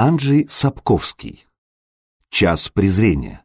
Анджей Сапковский. Час презрения.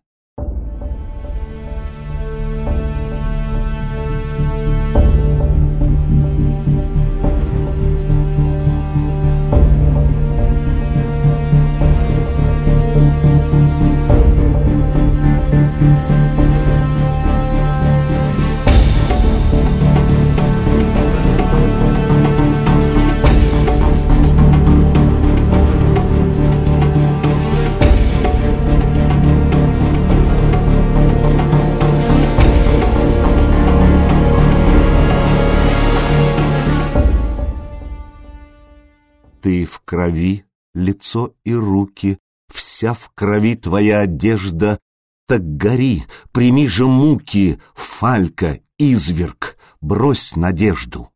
Крови, лицо и руки, вся в крови твоя одежда, так гори, прими же муки, фалька, изверг, брось надежду.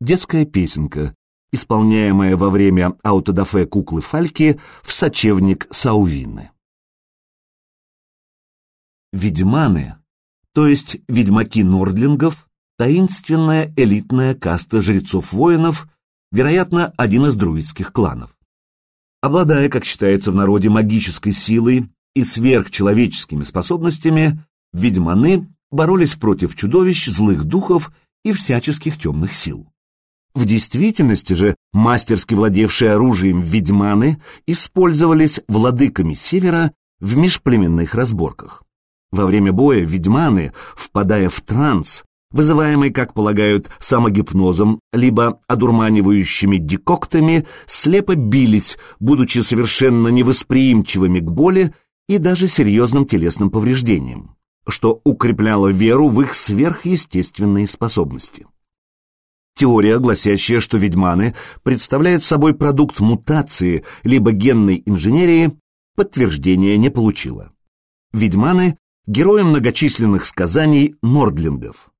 Детская песенка, исполняемая во время аутодафе куклы Фальки в сочевник Саувины. Ведьманы, то есть ведьмаки нордлингов, таинственная элитная каста жрецов-воинов, вероятно, один из друидских кланов. Обладая, как считается в народе, магической силой и сверхчеловеческими способностями, ведьманы боролись против чудовищ, злых духов и всяческих темных сил. В действительности же мастерски владевшие оружием ведьманы использовались владыками Севера в межплеменных разборках. Во время боя ведьманы, впадая в транс, вызываемый, как полагают, самогипнозом, либо одурманивающими декоктами, слепо бились, будучи совершенно невосприимчивыми к боли и даже серьезным телесным повреждениям, что укрепляло веру в их сверхъестественные способности. Теория, гласящая, что ведьманы представляют собой продукт мутации либо генной инженерии, подтверждения не получила. Ведьманы — герои многочисленных сказаний нордлингов.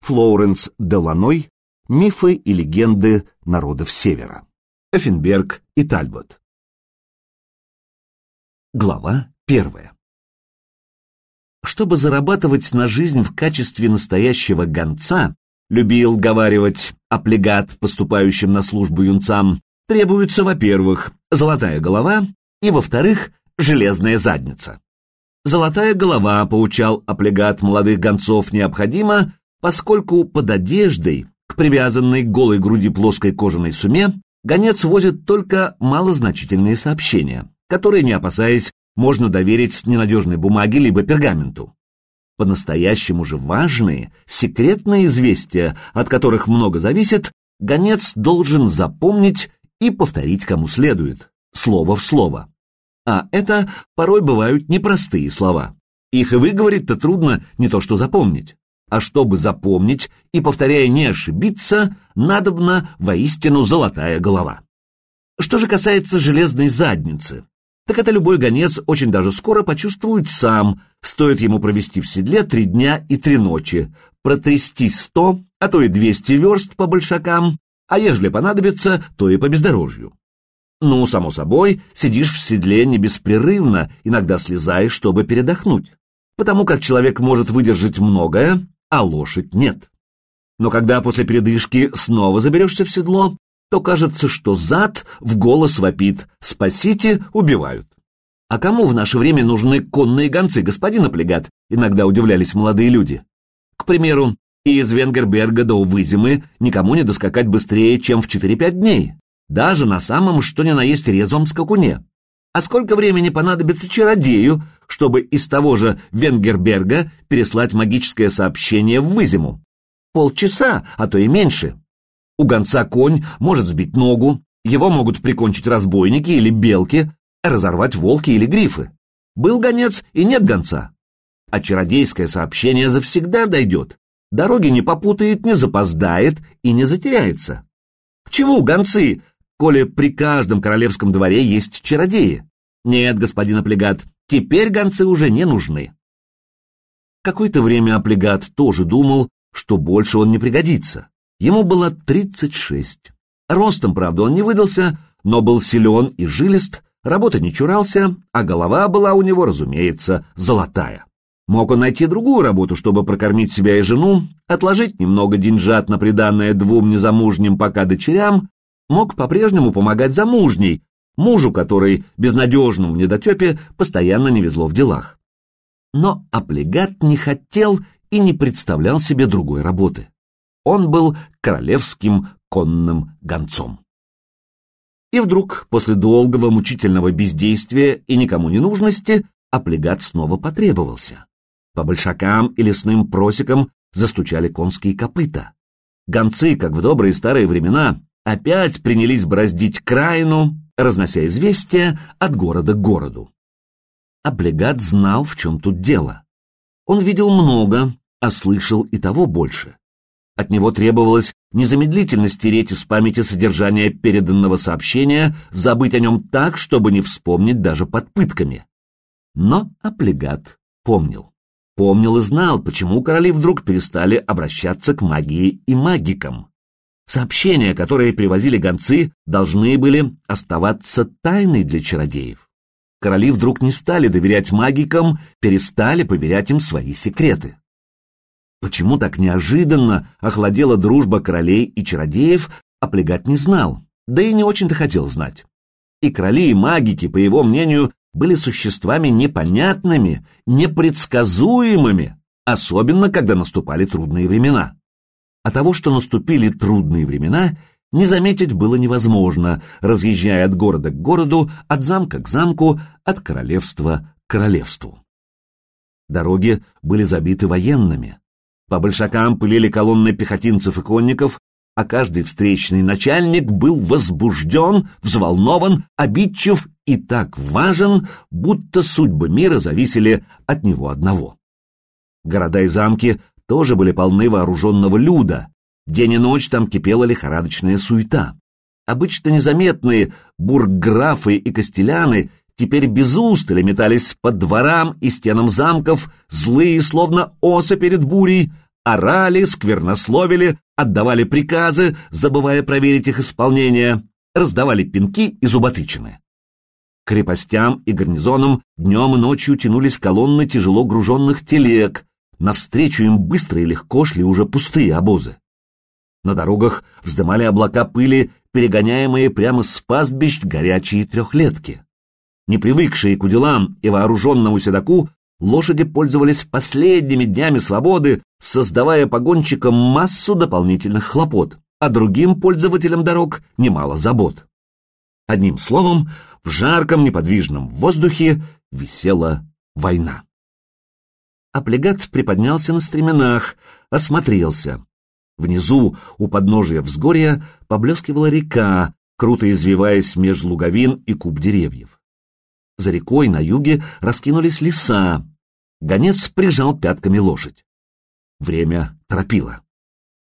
Флоренс Деланой «Мифы и легенды народов Севера». Эффенберг и Тальбот. Глава первая. Чтобы зарабатывать на жизнь в качестве настоящего гонца, любил говаривать облигат поступающим на службу юнцам, требуется, во-первых, золотая голова и, во-вторых, железная задница. Золотая голова, поучал облигат молодых гонцов, необходима, поскольку под одеждой, к привязанной к голой груди плоской кожаной суме, гонец возит только малозначительные сообщения, которые, не опасаясь, можно доверить ненадежной бумаге либо пергаменту. По-настоящему же важные, секретные известия, от которых много зависит, гонец должен запомнить и повторить кому следует, слово в слово. А это порой бывают непростые слова. Их и выговорить-то трудно, не то что запомнить а чтобы запомнить и, повторяя, не ошибиться, надобна воистину золотая голова. Что же касается железной задницы, так это любой гонец очень даже скоро почувствует сам, стоит ему провести в седле три дня и три ночи, протрясти сто, а то и двести верст по большакам, а ежели понадобится, то и по бездорожью. Ну, само собой, сидишь в седле не беспрерывно, иногда слезаешь, чтобы передохнуть, потому как человек может выдержать многое, а лошадь нет. Но когда после передышки снова заберешься в седло, то кажется, что зад в голос вопит «Спасите, убивают». А кому в наше время нужны конные гонцы, господин Аплегат? Иногда удивлялись молодые люди. К примеру, из Венгерберга до Вызимы никому не доскакать быстрее, чем в 4-5 дней, даже на самом что ни на есть резвом скакуне. А сколько времени понадобится чародею, чтобы из того же Венгерберга переслать магическое сообщение в Вызиму? Полчаса, а то и меньше. У гонца конь может сбить ногу, его могут прикончить разбойники или белки, разорвать волки или грифы. Был гонец и нет гонца. А чародейское сообщение завсегда дойдет. Дороги не попутает, не запоздает и не затеряется. К чему гонцы, коли при каждом королевском дворе есть чародеи. Нет, господин Аплегат, теперь гонцы уже не нужны. Какое-то время Аплегат тоже думал, что больше он не пригодится. Ему было 36. Ростом, правда, он не выдался, но был силен и жилист, работы не чурался, а голова была у него, разумеется, золотая. Мог он найти другую работу, чтобы прокормить себя и жену, отложить немного деньжат на приданное двум незамужним пока дочерям, мог по-прежнему помогать замужней, мужу, который безнадежному недотепе постоянно не везло в делах. Но облигат не хотел и не представлял себе другой работы. Он был королевским конным гонцом. И вдруг, после долгого мучительного бездействия и никому не нужности, облигат снова потребовался. По большакам и лесным просекам застучали конские копыта. Гонцы, как в добрые старые времена, опять принялись бороздить краину, разнося известия от города к городу. Облигат знал, в чем тут дело. Он видел много, а слышал и того больше. От него требовалось незамедлительно стереть из памяти содержание переданного сообщения, забыть о нем так, чтобы не вспомнить даже под пытками. Но облигат помнил. Помнил и знал, почему короли вдруг перестали обращаться к магии и магикам. Сообщения, которые привозили гонцы, должны были оставаться тайной для чародеев. Короли вдруг не стали доверять магикам, перестали поверять им свои секреты. Почему так неожиданно охладела дружба королей и чародеев, облегать не знал, да и не очень-то хотел знать. И короли, и магики, по его мнению, были существами непонятными, непредсказуемыми, особенно когда наступали трудные времена. А того, что наступили трудные времена, не заметить было невозможно, разъезжая от города к городу, от замка к замку, от королевства к королевству. Дороги были забиты военными. По большакам пылили колонны пехотинцев и конников, а каждый встречный начальник был возбужден, взволнован, обидчив и так важен, будто судьбы мира зависели от него одного. Города и замки тоже были полны вооруженного люда. День и ночь там кипела лихорадочная суета. Обычно незаметные бургграфы и костеляны теперь без устали метались по дворам и стенам замков, злые, словно осы перед бурей, орали, сквернословили, отдавали приказы, забывая проверить их исполнение, раздавали пинки и зуботычины. Крепостям и гарнизонам днем и ночью тянулись колонны тяжело груженных телег, навстречу им быстро и легко шли уже пустые обозы. На дорогах вздымали облака пыли, перегоняемые прямо с пастбищ горячие трехлетки. Не привыкшие к уделам и вооруженному седаку, лошади пользовались последними днями свободы, создавая погонщикам массу дополнительных хлопот, а другим пользователям дорог немало забот. Одним словом, в жарком неподвижном воздухе висела война. Аплегат приподнялся на стременах, осмотрелся. Внизу, у подножия взгорья, поблескивала река, круто извиваясь меж луговин и куб деревьев. За рекой на юге раскинулись леса. Гонец прижал пятками лошадь. Время торопило.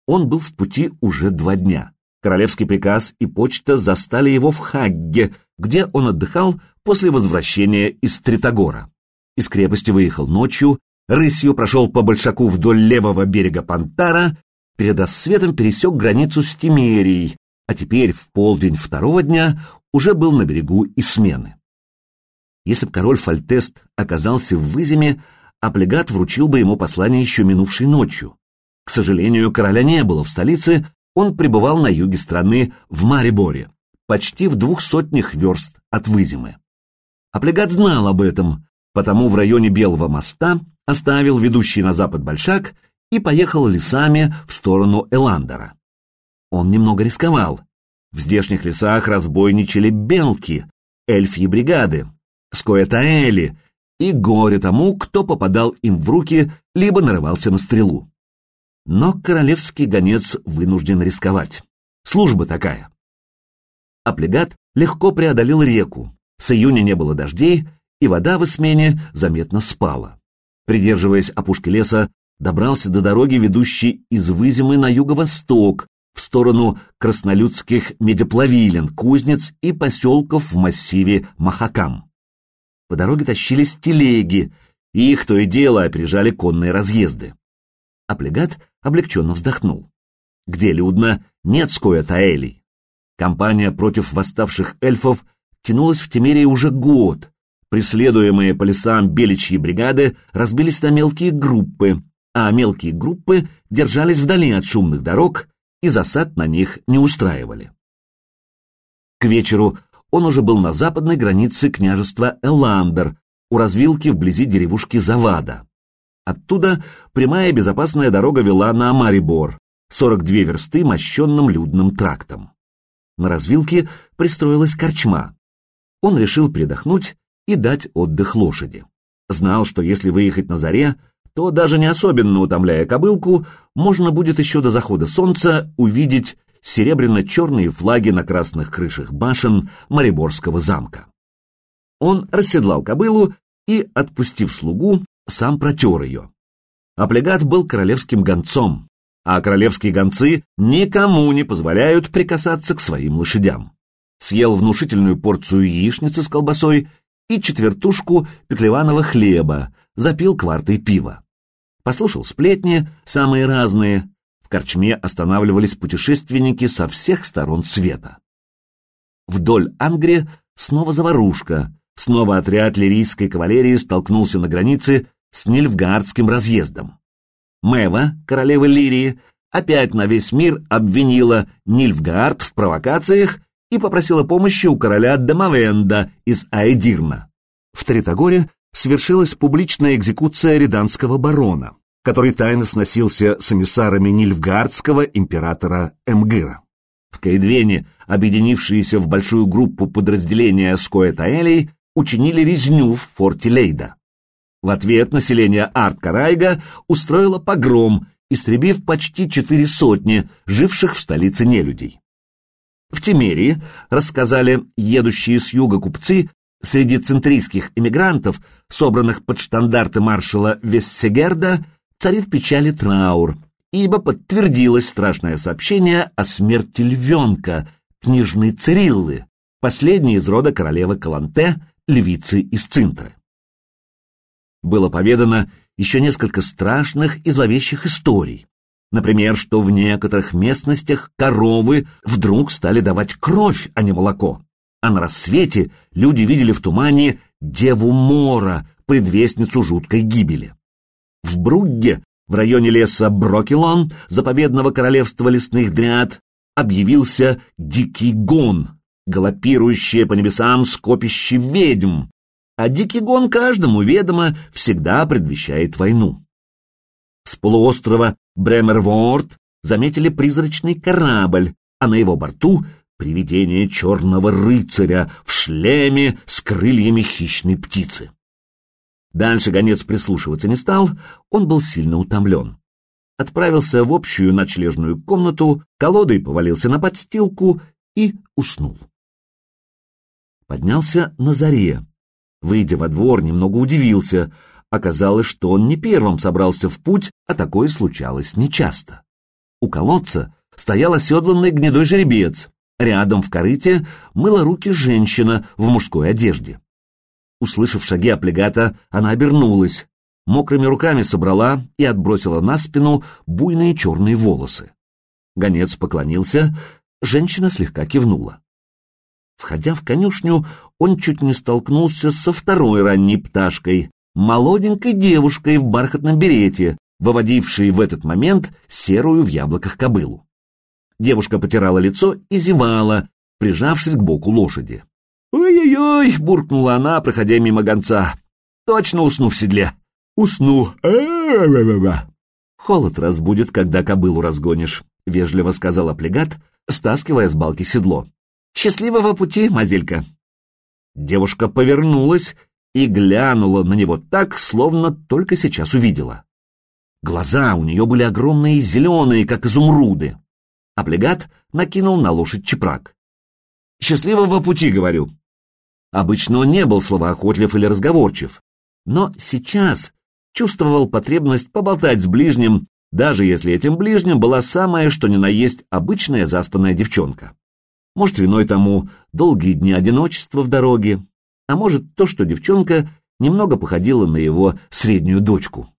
Он был в пути уже два дня. Королевский приказ и почта застали его в Хагге, где он отдыхал после возвращения из Тритогора. Из крепости выехал ночью, рысью прошел по большаку вдоль левого берега Пантара, перед рассветом пересек границу с Тимерией, а теперь в полдень второго дня уже был на берегу Исмены. Если б король Фальтест оказался в Выземе, облигат вручил бы ему послание еще минувшей ночью. К сожалению, короля не было в столице, он пребывал на юге страны, в Мариборе, почти в двух сотнях верст от Выземы. Облигат знал об этом, потому в районе Белого моста оставил ведущий на запад большак и поехал лесами в сторону Эландера. Он немного рисковал. В здешних лесах разбойничали белки, эльфьи бригады, скоэтаэли, и горе тому, кто попадал им в руки, либо нарывался на стрелу. Но королевский гонец вынужден рисковать. Служба такая. Аплегат легко преодолел реку. С июня не было дождей, и вода в смене заметно спала. Придерживаясь опушки леса, добрался до дороги, ведущей из Выземы на юго-восток, в сторону краснолюдских медиплавилен, кузнец и поселков в массиве Махакам. По дороге тащились телеги, и их то и дело опережали конные разъезды. Аплегат облегченно вздохнул. Где людно, нет скоя таэлей. Компания против восставших эльфов тянулась в Темерии уже год, Преследуемые по лесам беличьи бригады разбились на мелкие группы, а мелкие группы держались вдали от шумных дорог и засад на них не устраивали. К вечеру он уже был на западной границе княжества Эландер, у развилки вблизи деревушки Завада. Оттуда прямая безопасная дорога вела на Марибор, 42 версты мощенным людным трактом. На развилке пристроилась корчма. Он решил передохнуть и дать отдых лошади. Знал, что если выехать на заре, то даже не особенно утомляя кобылку, можно будет еще до захода солнца увидеть серебряно-черные флаги на красных крышах башен Мариборского замка. Он расседлал кобылу и, отпустив слугу, сам протер ее. Облегат был королевским гонцом, а королевские гонцы никому не позволяют прикасаться к своим лошадям. Съел внушительную порцию яичницы с колбасой и четвертушку пеклеваного хлеба, запил квартой пива. Послушал сплетни, самые разные. В корчме останавливались путешественники со всех сторон света. Вдоль Ангри снова заварушка, снова отряд лирийской кавалерии столкнулся на границе с Нильфгаардским разъездом. Мэва, королева Лирии, опять на весь мир обвинила Нильфгаард в провокациях и попросила помощи у короля Дамавенда из Айдирна. В Тритогоре свершилась публичная экзекуция риданского барона, который тайно сносился с эмиссарами Нильфгаардского императора Эмгыра. В Каэдвене, объединившиеся в большую группу подразделения Скоэтаэлей, учинили резню в форте Лейда. В ответ население Арт-Карайга устроило погром, истребив почти четыре сотни живших в столице нелюдей. В Тимерии, рассказали едущие с юга купцы, среди центрийских эмигрантов, собранных под штандарты маршала Вессегерда, царит печаль и траур, ибо подтвердилось страшное сообщение о смерти львенка, княжны Цириллы, последней из рода королевы Каланте, львицы из Цинтры. Было поведано еще несколько страшных и зловещих историй. Например, что в некоторых местностях коровы вдруг стали давать кровь, а не молоко. А на рассвете люди видели в тумане Деву Мора, предвестницу жуткой гибели. В Бругге, в районе леса Брокелон, заповедного королевства лесных дриад, объявился Дикий Гон, галопирующее по небесам скопище ведьм, а Дикий Гон каждому ведомо всегда предвещает войну. С полуострова Бремерворд заметили призрачный корабль, а на его борту привидение черного рыцаря в шлеме с крыльями хищной птицы. Дальше гонец прислушиваться не стал, он был сильно утомлен. Отправился в общую ночлежную комнату, колодой повалился на подстилку и уснул. Поднялся на заре. Выйдя во двор, немного удивился. Оказалось, что он не первым собрался в путь, а такое случалось нечасто. У колодца стоял оседланный гнедой жеребец. Рядом в корыте мыла руки женщина в мужской одежде. Услышав шаги облигата, она обернулась, мокрыми руками собрала и отбросила на спину буйные черные волосы. Гонец поклонился, женщина слегка кивнула. Входя в конюшню, он чуть не столкнулся со второй ранней пташкой, молоденькой девушкой в бархатном берете, выводившей в этот момент серую в яблоках кобылу. Девушка потирала лицо и зевала, прижавшись к боку лошади. «Ой-ой-ой!» — буркнула она, проходя мимо гонца. «Точно усну в седле!» «Усну!» «Холод разбудит, когда кобылу разгонишь», — вежливо сказал облигат, стаскивая с балки седло. «Счастливого пути, мазелька!» Девушка повернулась и глянула на него так, словно только сейчас увидела. Глаза у нее были огромные зеленые, как изумруды. Облигат накинул на лошадь чепрак. «Счастливого пути, говорю!» Обычно он не был словоохотлив или разговорчив, но сейчас чувствовал потребность поболтать с ближним, даже если этим ближним была самая, что ни на есть, обычная заспанная девчонка. Может, виной тому долгие дни одиночества в дороге, а может, то, что девчонка немного походила на его среднюю дочку.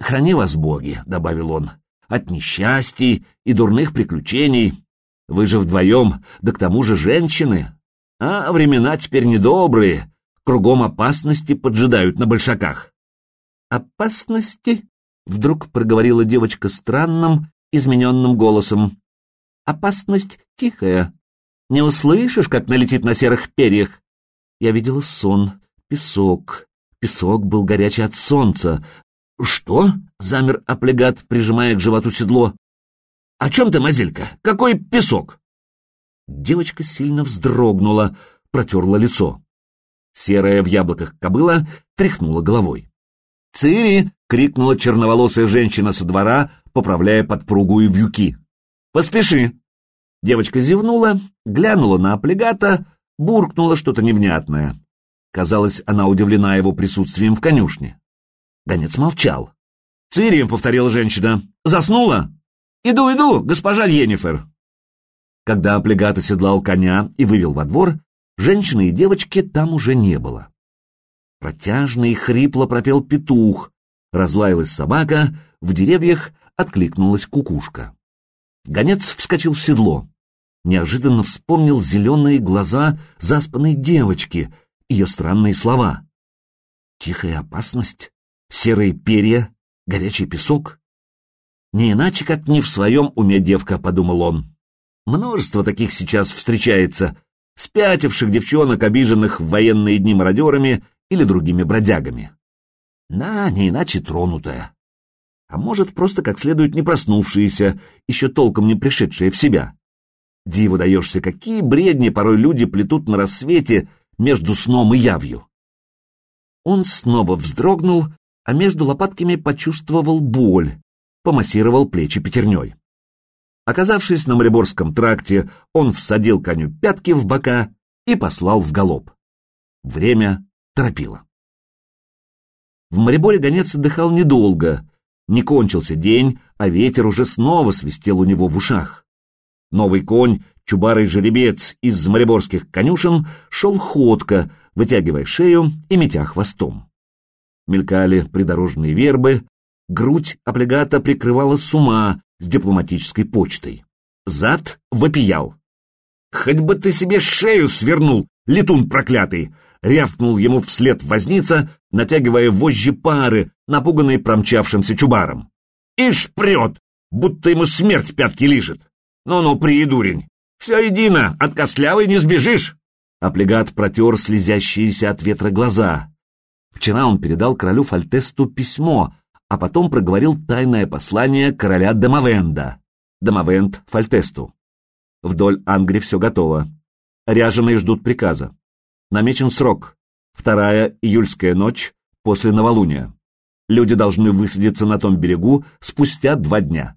«Храни вас, боги», — добавил он, — «от несчастий и дурных приключений. Вы же вдвоем, да к тому же женщины. А времена теперь недобрые, кругом опасности поджидают на большаках». «Опасности?» — вдруг проговорила девочка странным, измененным голосом. «Опасность тихая, Не услышишь, как налетит на серых перьях? Я видела сон, песок. Песок был горячий от солнца. Что? Замер облегат, прижимая к животу седло. О чем ты, Мазилька? Какой песок? Девочка сильно вздрогнула, протерла лицо. Серая в яблоках кобыла тряхнула головой. «Цири!» — крикнула черноволосая женщина со двора, поправляя подпругу и вьюки. «Поспеши!» Девочка зевнула, глянула на облигата, буркнула что-то невнятное. Казалось, она удивлена его присутствием в конюшне. Гонец молчал. «Цири!» — повторила женщина. «Заснула?» «Иду, иду, госпожа Йеннифер!» Когда облигат оседлал коня и вывел во двор, женщины и девочки там уже не было. Протяжно и хрипло пропел петух, разлаялась собака, в деревьях откликнулась кукушка. Гонец вскочил в седло. Неожиданно вспомнил зеленые глаза заспанной девочки, ее странные слова. Тихая опасность, серые перья, горячий песок. Не иначе, как не в своем уме девка, подумал он. Множество таких сейчас встречается, спятивших девчонок, обиженных в военные дни мародерами или другими бродягами. Да, не иначе тронутая. А может, просто как следует не проснувшиеся, еще толком не пришедшие в себя. Диву даешься, какие бредни порой люди плетут на рассвете между сном и явью. Он снова вздрогнул, а между лопатками почувствовал боль, помассировал плечи пятерней. Оказавшись на Мореборском тракте, он всадил коню пятки в бока и послал в галоп. Время торопило. В Мореборе гонец отдыхал недолго. Не кончился день, а ветер уже снова свистел у него в ушах. Новый конь, чубарый жеребец из мореборских конюшен, шел ходко, вытягивая шею и метя хвостом. Мелькали придорожные вербы, грудь облигата прикрывала с ума с дипломатической почтой. Зад вопиял. «Хоть бы ты себе шею свернул, летун проклятый!» — рявкнул ему вслед возница, натягивая вожжи пары, напуганный промчавшимся чубаром. «Ишь прет, будто ему смерть пятки лижет! Ну-ну, приедурень! Все едино, от костлявой не сбежишь!» Аплегат протер слезящиеся от ветра глаза. Вчера он передал королю Фальтесту письмо, а потом проговорил тайное послание короля Домовенда. Домовенд Фальтесту. Вдоль Ангри все готово. Ряженые ждут приказа. Намечен срок. Вторая июльская ночь после новолуния. Люди должны высадиться на том берегу спустя два дня.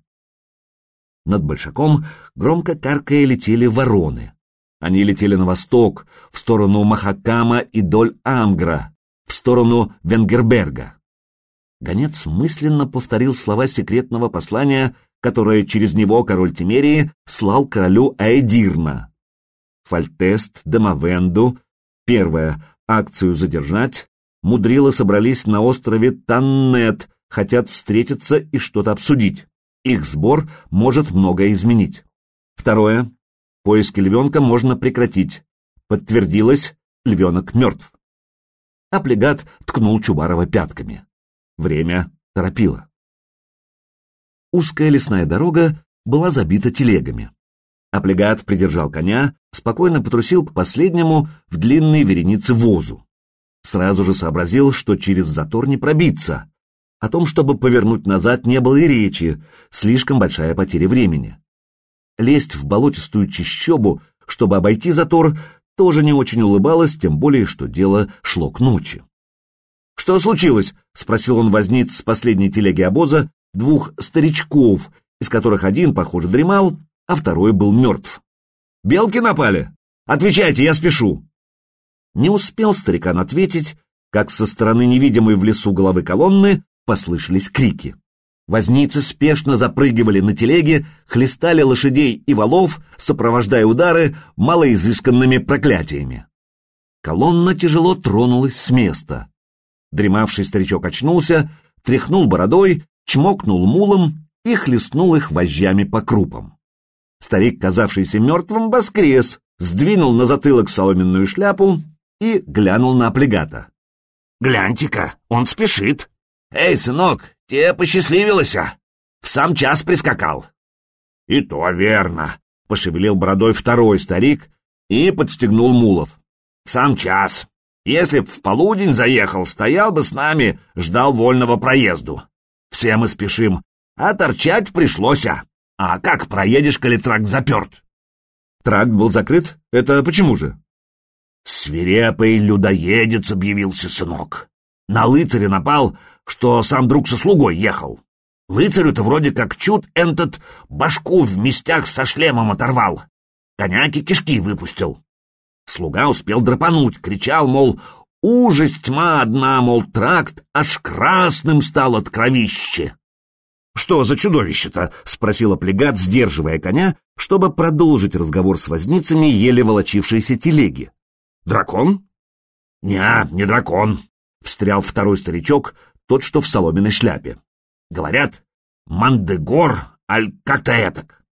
Над Большаком громко каркая летели вороны. Они летели на восток, в сторону Махакама и доль Амгра, в сторону Венгерберга. Гонец мысленно повторил слова секретного послания, которое через него король Тимерии слал королю Аэдирна. Фальтест, Демавенду, первое, акцию задержать, мудрило собрались на острове Таннет, хотят встретиться и что-то обсудить. Их сбор может многое изменить. Второе, поиски львенка можно прекратить. Подтвердилось, львенок мертв. Аплегат ткнул Чубарова пятками. Время торопило. Узкая лесная дорога была забита телегами. Аплегат придержал коня, спокойно потрусил к последнему в длинной веренице возу. Сразу же сообразил, что через затор не пробиться. О том, чтобы повернуть назад, не было и речи, слишком большая потеря времени. Лезть в болотистую чащобу, чтобы обойти затор, тоже не очень улыбалось, тем более, что дело шло к ночи. «Что случилось?» — спросил он возниц с последней телеги обоза двух старичков, из которых один, похоже, дремал, а второй был мертв. «Белки напали? Отвечайте, я спешу!» Не успел старикан ответить, как со стороны невидимой в лесу головы колонны послышались крики. Возницы спешно запрыгивали на телеге, хлестали лошадей и валов, сопровождая удары малоизысканными проклятиями. Колонна тяжело тронулась с места. Дремавший старичок очнулся, тряхнул бородой, чмокнул мулом и хлестнул их вожжами по крупам. Старик, казавшийся мертвым, воскрес, сдвинул на затылок соломенную шляпу и глянул на облигата. «Гляньте-ка, он спешит!» «Эй, сынок, тебе посчастливилось, а? В сам час прискакал!» «И то верно!» — пошевелил бородой второй старик, И подстегнул Мулов. «Сам час. Если б в полудень заехал, стоял бы с нами, ждал вольного проезду. Все мы спешим, а торчать пришлось, а. А как проедешь, коли тракт заперт?» «Тракт был закрыт? Это почему же?» Свирепый людоедец объявился сынок. На лыцаря напал, что сам друг со слугой ехал. Лыцарю-то вроде как чуд этот башку в местях со шлемом оторвал. Коняки кишки выпустил. Слуга успел драпануть, кричал, мол, ужас тьма одна, мол, тракт аж красным стал от кровище. «Что за чудовище-то?» — спросила плегат, сдерживая коня, чтобы продолжить разговор с возницами еле волочившейся телеги. «Дракон?» «Не, не дракон», — встрял второй старичок, тот, что в соломенной шляпе. Говорят, Мандегор, аль как-то этак.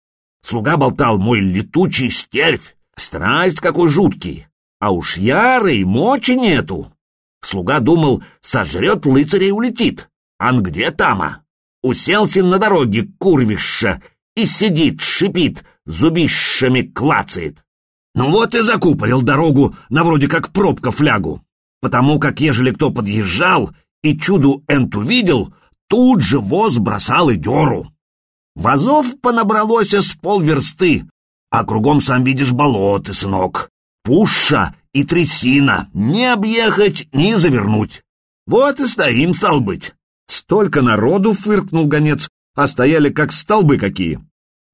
Слуга болтал мой летучий стервь, страсть какой жуткий, а уж ярый, мочи нету. Слуга думал, сожрет лыцаря и улетит. Ан где тама? Уселся на дороге курвище и сидит, шипит, зубищами клацает. Ну вот и закупорил дорогу на вроде как пробка флягу, потому как ежели кто подъезжал и чуду энту видел, тут же воз бросал и деру. Вазов понабралось с полверсты, а кругом, сам видишь, болоты, сынок. Пуша и трясина, не объехать, не завернуть. Вот и стоим, стал быть. Столько народу, фыркнул гонец, а стояли как столбы какие.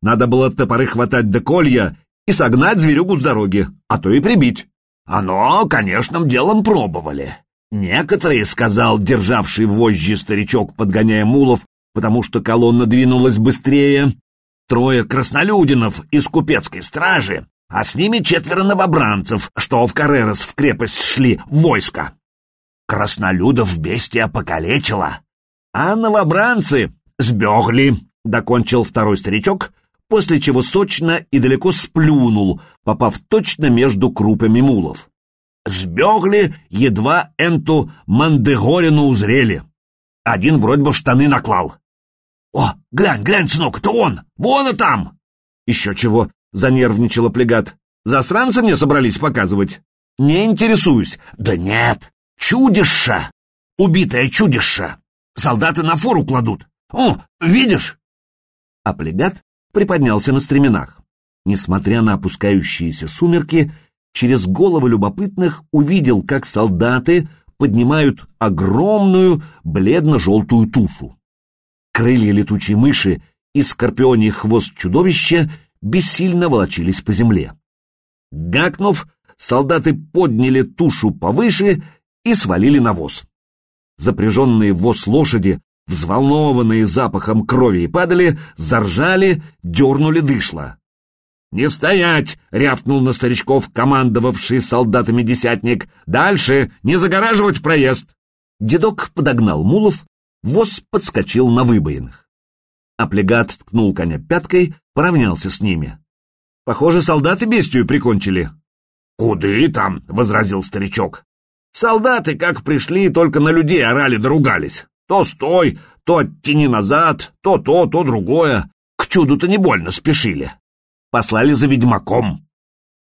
Надо было топоры хватать до колья и согнать зверюгу с дороги, а то и прибить. Оно, конечно, делом пробовали. Некоторые, сказал державший вожжи старичок, подгоняя мулов, потому что колонна двинулась быстрее, трое краснолюдинов из купецкой стражи, а с ними четверо новобранцев, что в Карерос в крепость шли в войско. Краснолюдов бестия покалечила, а новобранцы сбегли, докончил второй старичок, после чего сочно и далеко сплюнул, попав точно между крупами мулов сбегли, едва энту Мандегорину узрели. Один вроде бы в штаны наклал. «О, глянь, глянь, сынок, это он! Вон и там!» «Еще чего!» — занервничала плегат. «Засранцы мне собрались показывать?» «Не интересуюсь». «Да нет, чудище! Убитое чудище! Солдаты на фору кладут. О, видишь?» А плегат приподнялся на стременах. Несмотря на опускающиеся сумерки, через головы любопытных увидел, как солдаты поднимают огромную бледно-желтую тушу. Крылья летучей мыши и скорпионий хвост чудовища бессильно волочились по земле. Гакнув, солдаты подняли тушу повыше и свалили на воз. Запряженные в воз лошади, взволнованные запахом крови и падали, заржали, дернули дышло. «Не стоять!» — рявкнул на старичков, командовавший солдатами десятник. «Дальше! Не загораживать проезд!» Дедок подогнал мулов, воз подскочил на выбоинах. Аплегат ткнул коня пяткой, поравнялся с ними. «Похоже, солдаты бестию прикончили». «Куды там?» — возразил старичок. «Солдаты, как пришли, только на людей орали доругались. То стой, то оттяни назад, то то, то другое. К чуду-то не больно спешили послали за ведьмаком.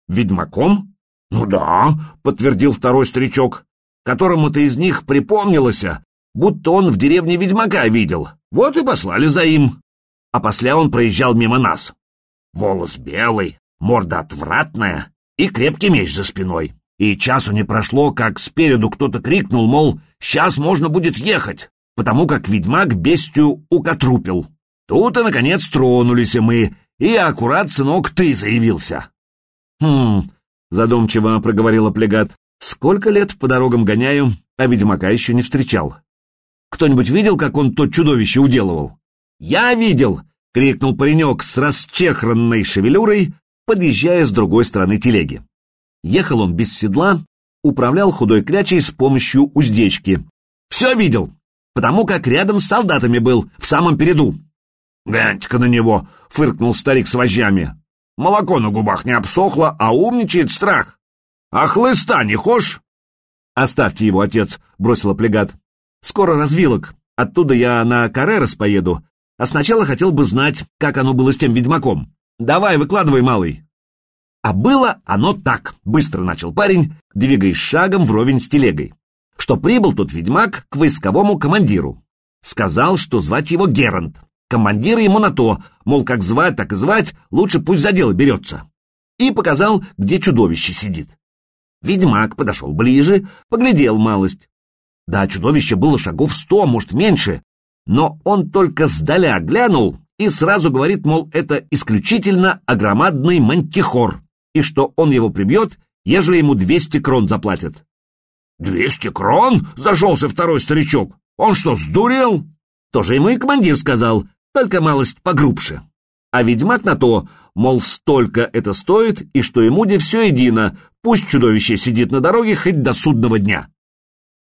Ведьмаком? Ну да, подтвердил второй старичок, которому-то из них припомнилось, будто он в деревне ведьмака видел. Вот и послали за им. А после он проезжал мимо нас. Волос белый, морда отвратная и крепкий меч за спиной. И часу не прошло, как спереду кто-то крикнул, мол, сейчас можно будет ехать, потому как ведьмак бестию укотрупил. Тут и, наконец, тронулись и мы, и аккурат, сынок, ты заявился. Хм, задумчиво проговорила плегат. Сколько лет по дорогам гоняю, а ведьмака еще не встречал. Кто-нибудь видел, как он то чудовище уделывал? Я видел! — крикнул паренек с расчехранной шевелюрой, подъезжая с другой стороны телеги. Ехал он без седла, управлял худой клячей с помощью уздечки. Все видел, потому как рядом с солдатами был, в самом переду. «Гляньте-ка на него!» — фыркнул старик с вожжами. «Молоко на губах не обсохло, а умничает страх. А хлыста не хошь?» «Оставьте его, отец», — бросила плегат. «Скоро развилок. Оттуда я на Карерос поеду. А сначала хотел бы знать, как оно было с тем ведьмаком. Давай, выкладывай, малый». А было оно так, быстро начал парень, двигаясь шагом вровень с телегой, что прибыл тот ведьмак к войсковому командиру. Сказал, что звать его Герант. Командир ему на то, мол, как звать, так и звать, лучше пусть за дело берется. И показал, где чудовище сидит. Ведьмак подошел ближе, поглядел малость. Да, чудовище было шагов сто, может, меньше, но он только сдаля глянул и сразу говорит, мол, это исключительно огромадный мантихор, и что он его прибьет, ежели ему двести крон заплатят. «Двести крон?» — зашелся второй старичок. «Он что, сдурел?» Тоже ему и командир сказал, только малость погрубше. А ведьмак на то, мол, столько это стоит, и что ему де все едино, пусть чудовище сидит на дороге хоть до судного дня.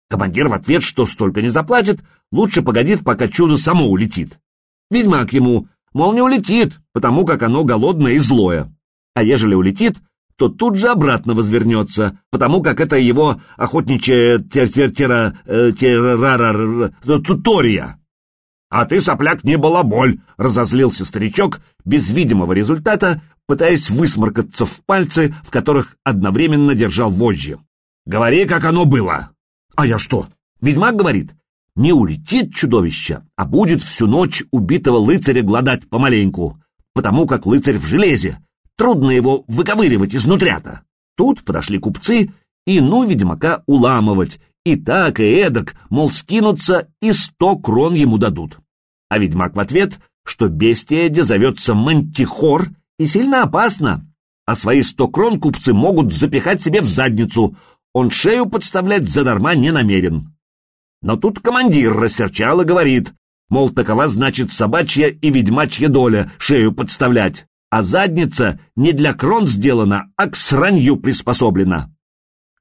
Командир в ответ, что столько не заплатит, лучше погодит, пока чудо само улетит. Ведьмак ему, мол, не улетит, потому как оно голодное и злое. А ежели улетит, то тут же обратно возвернется, потому как это его охотничья тер-тер-тера... Э, тутория. «А ты, сопляк, не балаболь!» — разозлился старичок, без видимого результата, пытаясь высморкаться в пальцы, в которых одновременно держал вожжи. «Говори, как оно было!» «А я что?» «Ведьмак говорит, не улетит чудовище, а будет всю ночь убитого лыцаря гладать помаленьку, потому как лыцарь в железе, трудно его выковыривать изнутря-то». Тут подошли купцы и ну ведьмака уламывать, и так, и эдак, мол, скинутся и сто крон ему дадут. А ведьмак в ответ, что бестия, где зовется Мантихор, и сильно опасно, а свои сто крон купцы могут запихать себе в задницу, он шею подставлять задарма не намерен. Но тут командир рассерчал и говорит, мол, такова значит собачья и ведьмачья доля шею подставлять, а задница не для крон сделана, а к сранью приспособлена.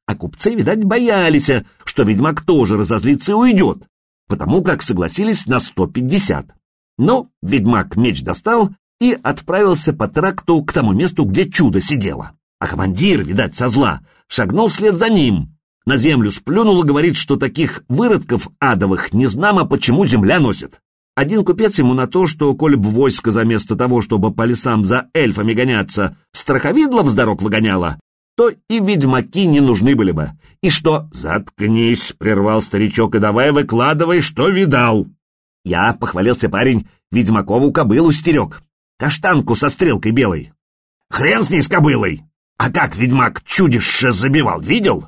А купцы, видать, боялись, что ведьмак тоже разозлится и уйдет, потому как согласились на сто пятьдесят. Но ведьмак меч достал и отправился по тракту к тому месту, где чудо сидело. А командир, видать, со зла, шагнул вслед за ним. На землю сплюнул и говорит, что таких выродков адовых не знамо, почему земля носит. Один купец ему на то, что, коль б войско за место того, чтобы по лесам за эльфами гоняться, страховидлов с выгоняло, то и ведьмаки не нужны были бы. И что? Заткнись, прервал старичок, и давай выкладывай, что видал. Я, похвалился парень, ведьмакову кобылу стерег. Каштанку со стрелкой белой. Хрен с ней с кобылой! А как ведьмак чудище забивал, видел?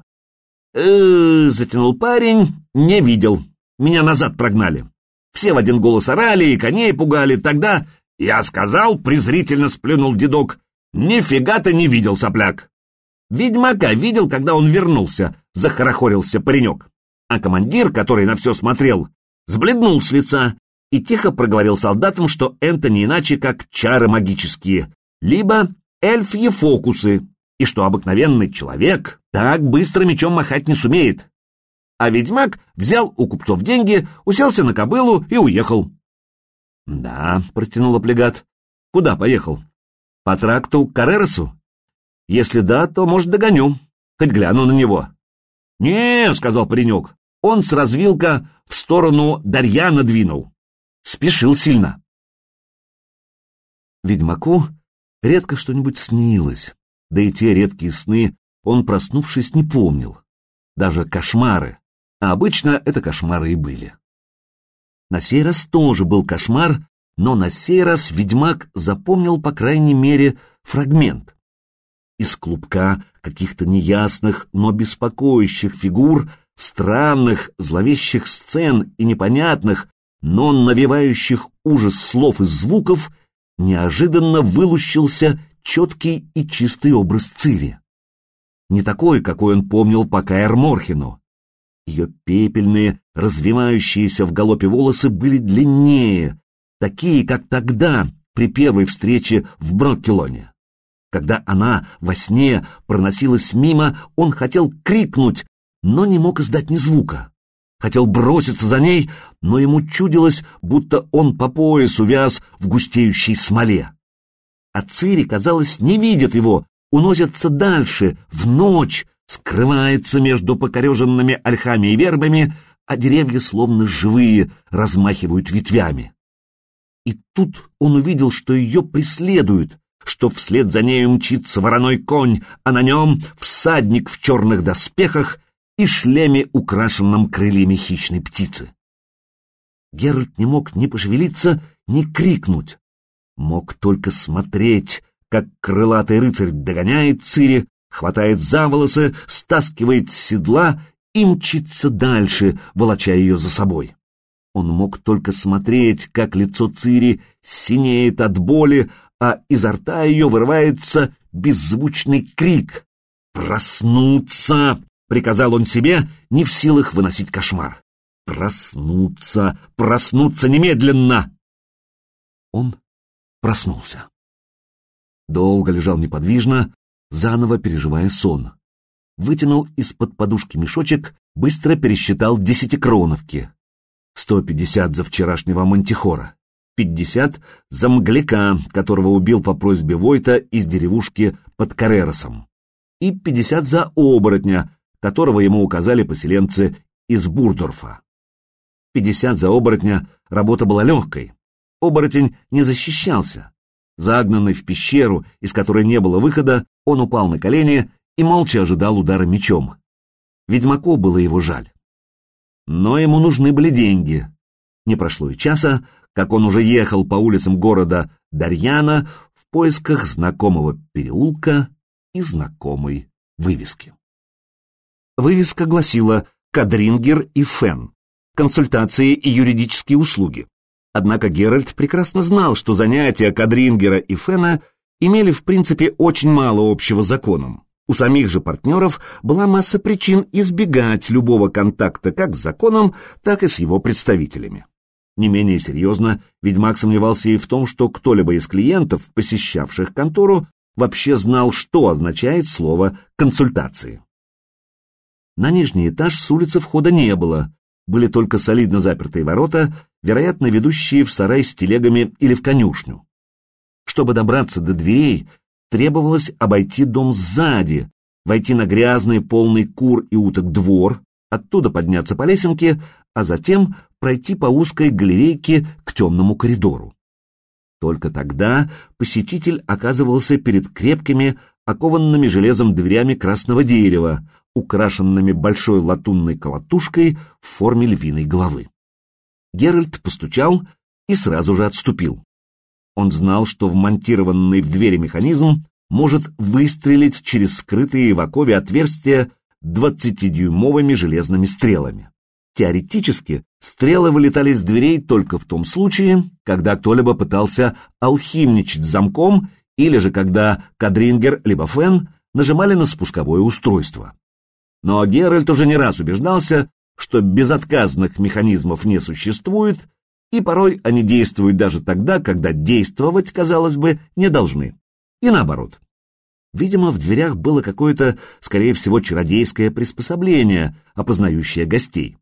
э затянул парень, не видел. Меня назад прогнали. Все в один голос орали и коней пугали. Тогда я сказал, презрительно сплюнул дедок, нифига ты не видел, сопляк. Ведьмака видел, когда он вернулся, захорохорился паренек. А командир, который на все смотрел, сбледнул с лица и тихо проговорил солдатам, что это не иначе, как чары магические, либо эльфьи фокусы, и что обыкновенный человек так быстро мечом махать не сумеет. А ведьмак взял у купцов деньги, уселся на кобылу и уехал. — Да, — протянул облигат. — Куда поехал? — По тракту к Кареросу? Если да, то, может, догоню. Хоть гляну на него. «Не», — сказал паренек, — он с развилка в сторону Дарьяна двинул. Спешил сильно. Ведьмаку редко что-нибудь снилось, да и те редкие сны он, проснувшись, не помнил. Даже кошмары, а обычно это кошмары и были. На сей раз тоже был кошмар, но на сей раз ведьмак запомнил, по крайней мере, фрагмент из клубка каких-то неясных, но беспокоящих фигур, странных, зловещих сцен и непонятных, но навевающих ужас слов и звуков, неожиданно вылущился четкий и чистый образ Цири. Не такой, какой он помнил по Каэр Морхену. Ее пепельные, развивающиеся в галопе волосы были длиннее, такие, как тогда, при первой встрече в Броккелоне. Когда она во сне проносилась мимо, он хотел крикнуть, но не мог издать ни звука. Хотел броситься за ней, но ему чудилось, будто он по пояс увяз в густеющей смоле. А Цири, казалось, не видит его, уносится дальше, в ночь, скрывается между покореженными ольхами и вербами, а деревья, словно живые, размахивают ветвями. И тут он увидел, что ее преследуют, что вслед за нею мчится вороной конь, а на нем всадник в черных доспехах и шлеме, украшенном крыльями хищной птицы. Геральт не мог ни пошевелиться, ни крикнуть. Мог только смотреть, как крылатый рыцарь догоняет Цири, хватает за волосы, стаскивает с седла и мчится дальше, волоча ее за собой. Он мог только смотреть, как лицо Цири синеет от боли, а изо рта ее вырывается беззвучный крик. «Проснуться!» — приказал он себе, не в силах выносить кошмар. «Проснуться! Проснуться немедленно!» Он проснулся. Долго лежал неподвижно, заново переживая сон. Вытянул из-под подушки мешочек, быстро пересчитал десятикроновки. Сто пятьдесят за вчерашнего мантихора, пятьдесят за мгляка, которого убил по просьбе Войта из деревушки под Кареросом, и пятьдесят за оборотня, которого ему указали поселенцы из Бурдорфа. Пятьдесят за оборотня работа была легкой. Оборотень не защищался, Загнанный в пещеру, из которой не было выхода, он упал на колени и молча ожидал удара мечом. Ведьмаку было его жаль. Но ему нужны были деньги. Не прошло и часа, как он уже ехал по улицам города Дарьяна в поисках знакомого переулка и знакомой вывески. Вывеска гласила «Кадрингер и Фен. Консультации и юридические услуги». Однако Геральт прекрасно знал, что занятия Кадрингера и Фена имели в принципе очень мало общего с законом. У самих же партнеров была масса причин избегать любого контакта как с законом, так и с его представителями. Не менее серьезно, ведьмак сомневался и в том, что кто-либо из клиентов, посещавших контору, вообще знал, что означает слово «консультации». На нижний этаж с улицы входа не было, были только солидно запертые ворота вероятно, ведущие в сарай с телегами или в конюшню. Чтобы добраться до дверей, требовалось обойти дом сзади, войти на грязный, полный кур и уток двор, оттуда подняться по лесенке, а затем пройти по узкой галерейке к темному коридору. Только тогда посетитель оказывался перед крепкими, окованными железом дверями красного дерева, украшенными большой латунной колотушкой в форме львиной головы. Геральт постучал и сразу же отступил. Он знал, что вмонтированный в двери механизм может выстрелить через скрытые в окове отверстия 20-дюймовыми железными стрелами. Теоретически, стрелы вылетали из дверей только в том случае, когда кто-либо пытался алхимничать замком или же когда Кадрингер либо Фен нажимали на спусковое устройство. Но Геральт уже не раз убеждался, что безотказных механизмов не существует, и порой они действуют даже тогда, когда действовать, казалось бы, не должны. И наоборот. Видимо, в дверях было какое-то, скорее всего, чародейское приспособление, опознающее гостей.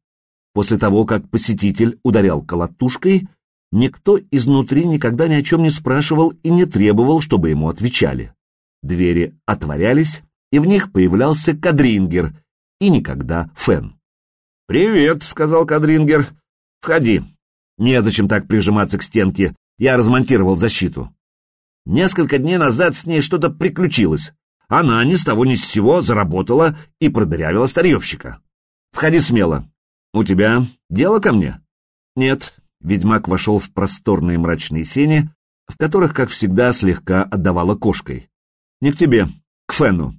После того, как посетитель ударял колотушкой, никто изнутри никогда ни о чем не спрашивал и не требовал, чтобы ему отвечали. Двери отворялись, и в них появлялся кадрингер, и никогда фен. «Привет», — сказал Кадрингер. «Входи. Незачем так прижиматься к стенке. Я размонтировал защиту». Несколько дней назад с ней что-то приключилось. Она ни с того ни с сего заработала и продырявила старьевщика. «Входи смело. У тебя дело ко мне?» «Нет». Ведьмак вошел в просторные мрачные сени, в которых, как всегда, слегка отдавала кошкой. «Не к тебе, к Фену».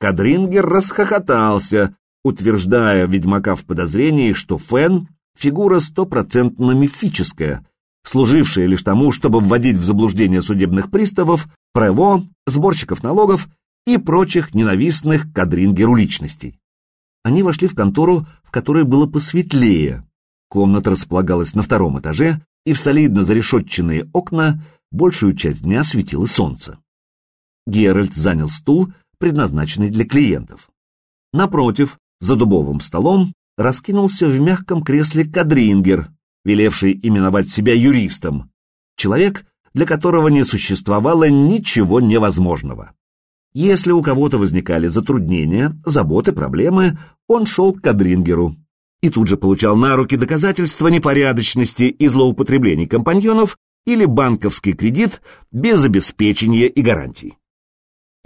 Кадрингер расхохотался, утверждая ведьмака в подозрении, что Фен — фигура стопроцентно мифическая, служившая лишь тому, чтобы вводить в заблуждение судебных приставов, прево, сборщиков налогов и прочих ненавистных кадрингеру личностей. Они вошли в контору, в которой было посветлее. Комната располагалась на втором этаже, и в солидно зарешетченные окна большую часть дня светило солнце. Геральт занял стул, предназначенный для клиентов. Напротив, за дубовым столом раскинулся в мягком кресле кадрингер, велевший именовать себя юристом, человек, для которого не существовало ничего невозможного. Если у кого-то возникали затруднения, заботы, проблемы, он шел к кадрингеру и тут же получал на руки доказательства непорядочности и злоупотреблений компаньонов или банковский кредит без обеспечения и гарантий.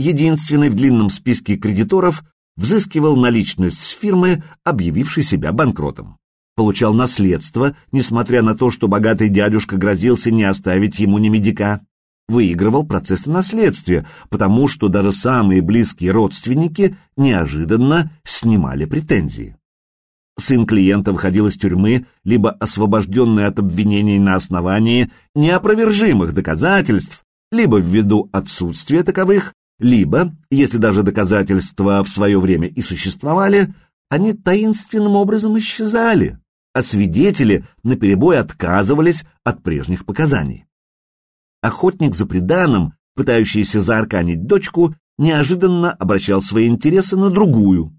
Единственный в длинном списке кредиторов взыскивал наличность с фирмы, объявившей себя банкротом. Получал наследство, несмотря на то, что богатый дядюшка грозился не оставить ему ни медика. Выигрывал процессы наследствия, потому что даже самые близкие родственники неожиданно снимали претензии. Сын клиента выходил из тюрьмы, либо освобожденный от обвинений на основании неопровержимых доказательств, либо ввиду отсутствия таковых, либо, если даже доказательства в свое время и существовали, они таинственным образом исчезали, а свидетели наперебой отказывались от прежних показаний. Охотник за преданным, пытающийся заарканить дочку, неожиданно обращал свои интересы на другую.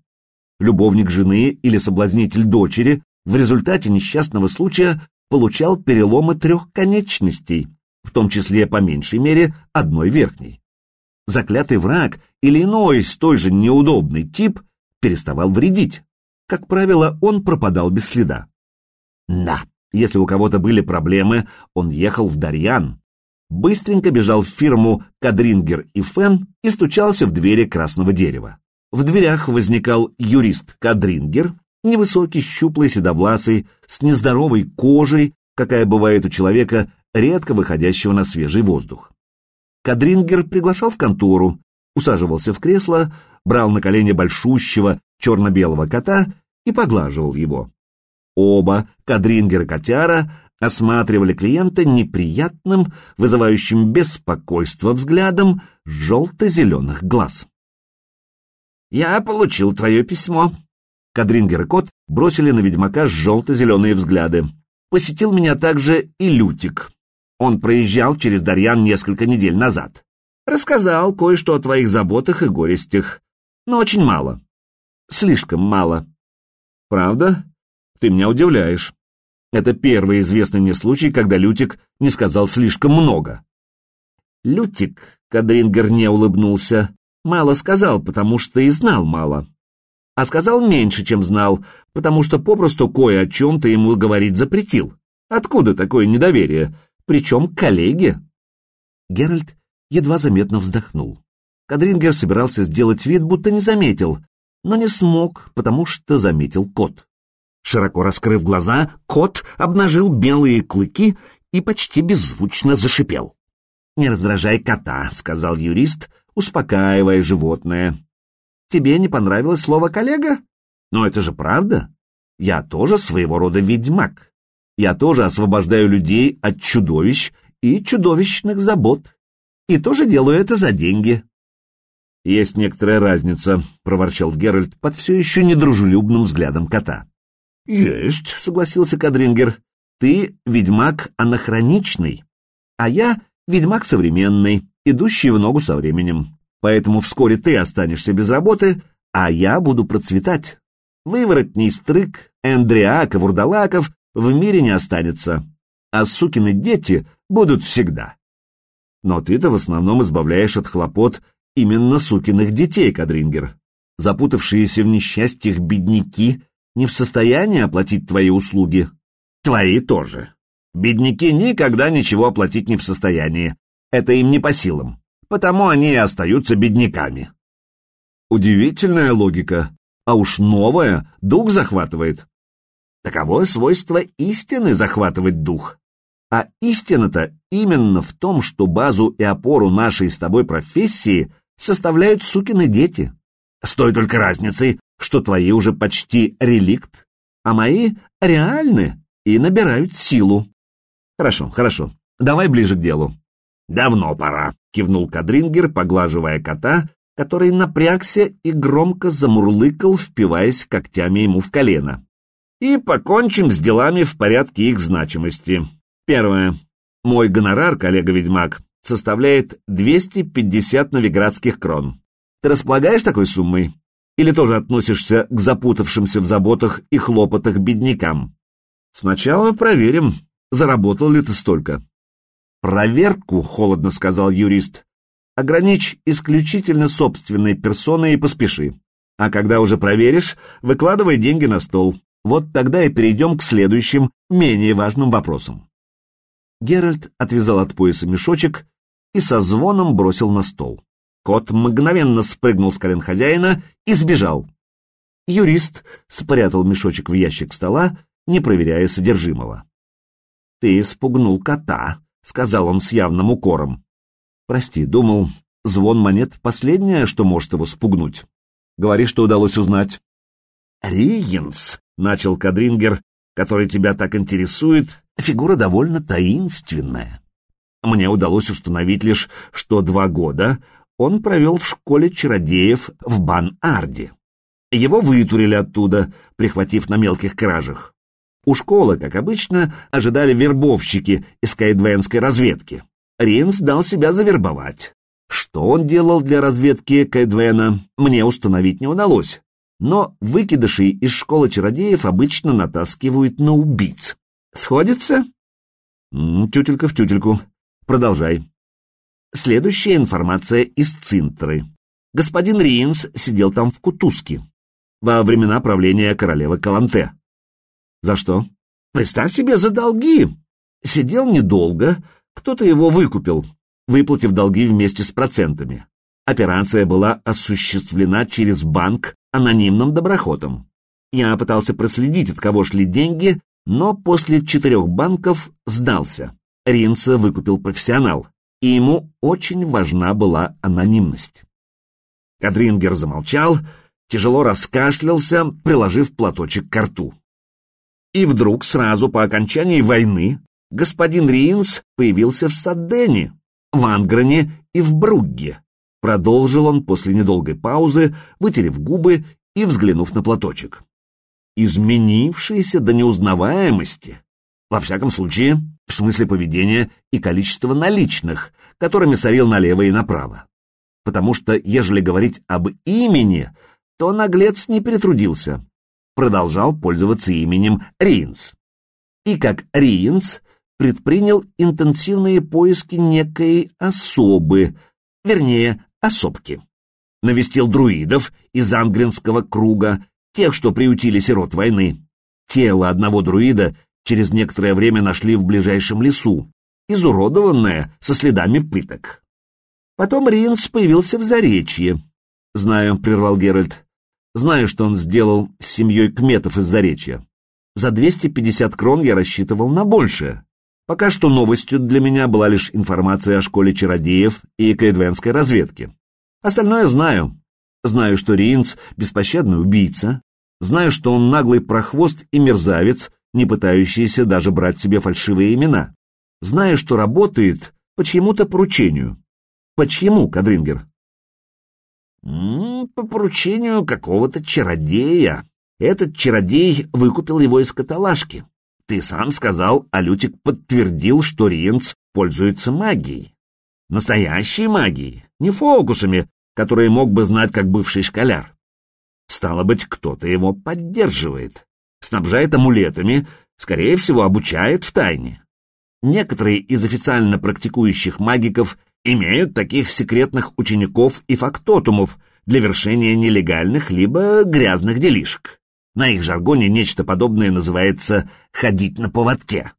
Любовник жены или соблазнитель дочери в результате несчастного случая получал переломы трех конечностей, в том числе по меньшей мере одной верхней заклятый враг или иной столь же неудобный тип переставал вредить. Как правило, он пропадал без следа. Да, если у кого-то были проблемы, он ехал в Дарьян, быстренько бежал в фирму Кадрингер и Фен и стучался в двери красного дерева. В дверях возникал юрист Кадрингер, невысокий, щуплый, седовласый, с нездоровой кожей, какая бывает у человека, редко выходящего на свежий воздух. Кадрингер приглашал в контору, усаживался в кресло, брал на колени большущего черно-белого кота и поглаживал его. Оба, Кадрингер и котяра, осматривали клиента неприятным, вызывающим беспокойство взглядом желто-зеленых глаз. «Я получил твое письмо». Кадрингер и кот бросили на ведьмака желто-зеленые взгляды. Посетил меня также и Лютик. Он проезжал через Дарьян несколько недель назад. Рассказал кое-что о твоих заботах и горестях, но очень мало. Слишком мало. Правда? Ты меня удивляешь. Это первый известный мне случай, когда Лютик не сказал слишком много. Лютик, Кадрингер не улыбнулся, мало сказал, потому что и знал мало. А сказал меньше, чем знал, потому что попросту кое о чем ты ему говорить запретил. Откуда такое недоверие? причем коллеги. Геральт едва заметно вздохнул. Кадрингер собирался сделать вид, будто не заметил, но не смог, потому что заметил кот. Широко раскрыв глаза, кот обнажил белые клыки и почти беззвучно зашипел. «Не раздражай кота», — сказал юрист, успокаивая животное. «Тебе не понравилось слово «коллега»? Но это же правда. Я тоже своего рода ведьмак. Я тоже освобождаю людей от чудовищ и чудовищных забот. И тоже делаю это за деньги. Есть некоторая разница, проворчал Геральт под все еще недружелюбным взглядом кота. Есть, согласился Кадрингер. Ты ведьмак анахроничный, а я ведьмак современный, идущий в ногу со временем. Поэтому вскоре ты останешься без работы, а я буду процветать. Выворотней стрык, эндриак и вурдалаков в мире не останется, а сукины дети будут всегда. Но ты-то в основном избавляешь от хлопот именно сукиных детей, Кадрингер. Запутавшиеся в несчастьях бедняки не в состоянии оплатить твои услуги. Твои тоже. Бедняки никогда ничего оплатить не в состоянии. Это им не по силам. Потому они и остаются бедняками. Удивительная логика. А уж новая дух захватывает. Таково свойство истины захватывать дух. А истина-то именно в том, что базу и опору нашей с тобой профессии составляют сукины дети. С той только разницей, что твои уже почти реликт, а мои реальны и набирают силу. Хорошо, хорошо, давай ближе к делу. Давно пора, кивнул Кадрингер, поглаживая кота, который напрягся и громко замурлыкал, впиваясь когтями ему в колено и покончим с делами в порядке их значимости. Первое. Мой гонорар, коллега-ведьмак, составляет 250 новиградских крон. Ты располагаешь такой суммой? Или тоже относишься к запутавшимся в заботах и хлопотах беднякам? Сначала проверим, заработал ли ты столько. Проверку, холодно сказал юрист, ограничь исключительно собственной персоной и поспеши. А когда уже проверишь, выкладывай деньги на стол. Вот тогда и перейдем к следующим, менее важным вопросам. Геральт отвязал от пояса мешочек и со звоном бросил на стол. Кот мгновенно спрыгнул с колен хозяина и сбежал. Юрист спрятал мешочек в ящик стола, не проверяя содержимого. «Ты испугнул кота», — сказал он с явным укором. «Прости, думал, звон монет — последнее, что может его спугнуть. Говори, что удалось узнать». «Риенс», — начал Кадрингер, который тебя так интересует, фигура довольно таинственная. Мне удалось установить лишь, что два года он провел в школе чародеев в Бан-Арде. Его вытурили оттуда, прихватив на мелких кражах. У школы, как обычно, ожидали вербовщики из кайдвенской разведки. Ринс дал себя завербовать. Что он делал для разведки Кайдвена, мне установить не удалось. Но выкидышей из школы чародеев обычно натаскивают на убийц. Сходится? Тютелька в тютельку. Продолжай. Следующая информация из Цинтры. Господин Риенс сидел там в Кутузке во времена правления королевы Каланте. За что? Представь себе, за долги. Сидел недолго, кто-то его выкупил, выплатив долги вместе с процентами. Операция была осуществлена через банк анонимным доброходом. Я пытался проследить, от кого шли деньги, но после четырех банков сдался. Ринца выкупил профессионал, и ему очень важна была анонимность. Кадрингер замолчал, тяжело раскашлялся, приложив платочек к рту. И вдруг, сразу по окончании войны, господин Риинс появился в Саддене, в Ангране и в Бругге. Продолжил он после недолгой паузы, вытерев губы и взглянув на платочек. Изменившийся до неузнаваемости. Во всяком случае, в смысле поведения и количества наличных, которыми сорил налево и направо. Потому что, ежели говорить об имени, то наглец не перетрудился. Продолжал пользоваться именем Риенс. И как Риенс предпринял интенсивные поиски некой особы, вернее, особки. Навестил друидов из ангренского круга, тех, что приютили сирот войны. Тело одного друида через некоторое время нашли в ближайшем лесу, изуродованное со следами пыток. Потом Риенс появился в Заречье. «Знаю», — прервал Геральт, — «знаю, что он сделал с семьей кметов из Заречья. За 250 крон я рассчитывал на большее. Пока что новостью для меня была лишь информация о школе чародеев и кайдвенской разведке. Остальное знаю. Знаю, что Риенс — беспощадный убийца. Знаю, что он наглый прохвост и мерзавец, не пытающийся даже брать себе фальшивые имена. Знаю, что работает по чьему-то поручению. По чьему, Кадрингер? по поручению какого-то чародея. Этот чародей выкупил его из каталажки. Ты сам сказал, а Лютик подтвердил, что Риенц пользуется магией. Настоящей магией, не фокусами, которые мог бы знать как бывший школяр. Стало быть, кто-то его поддерживает, снабжает амулетами, скорее всего, обучает в тайне. Некоторые из официально практикующих магиков имеют таких секретных учеников и фактотумов для вершения нелегальных либо грязных делишек. На их жаргоне нечто подобное называется «ходить на поводке».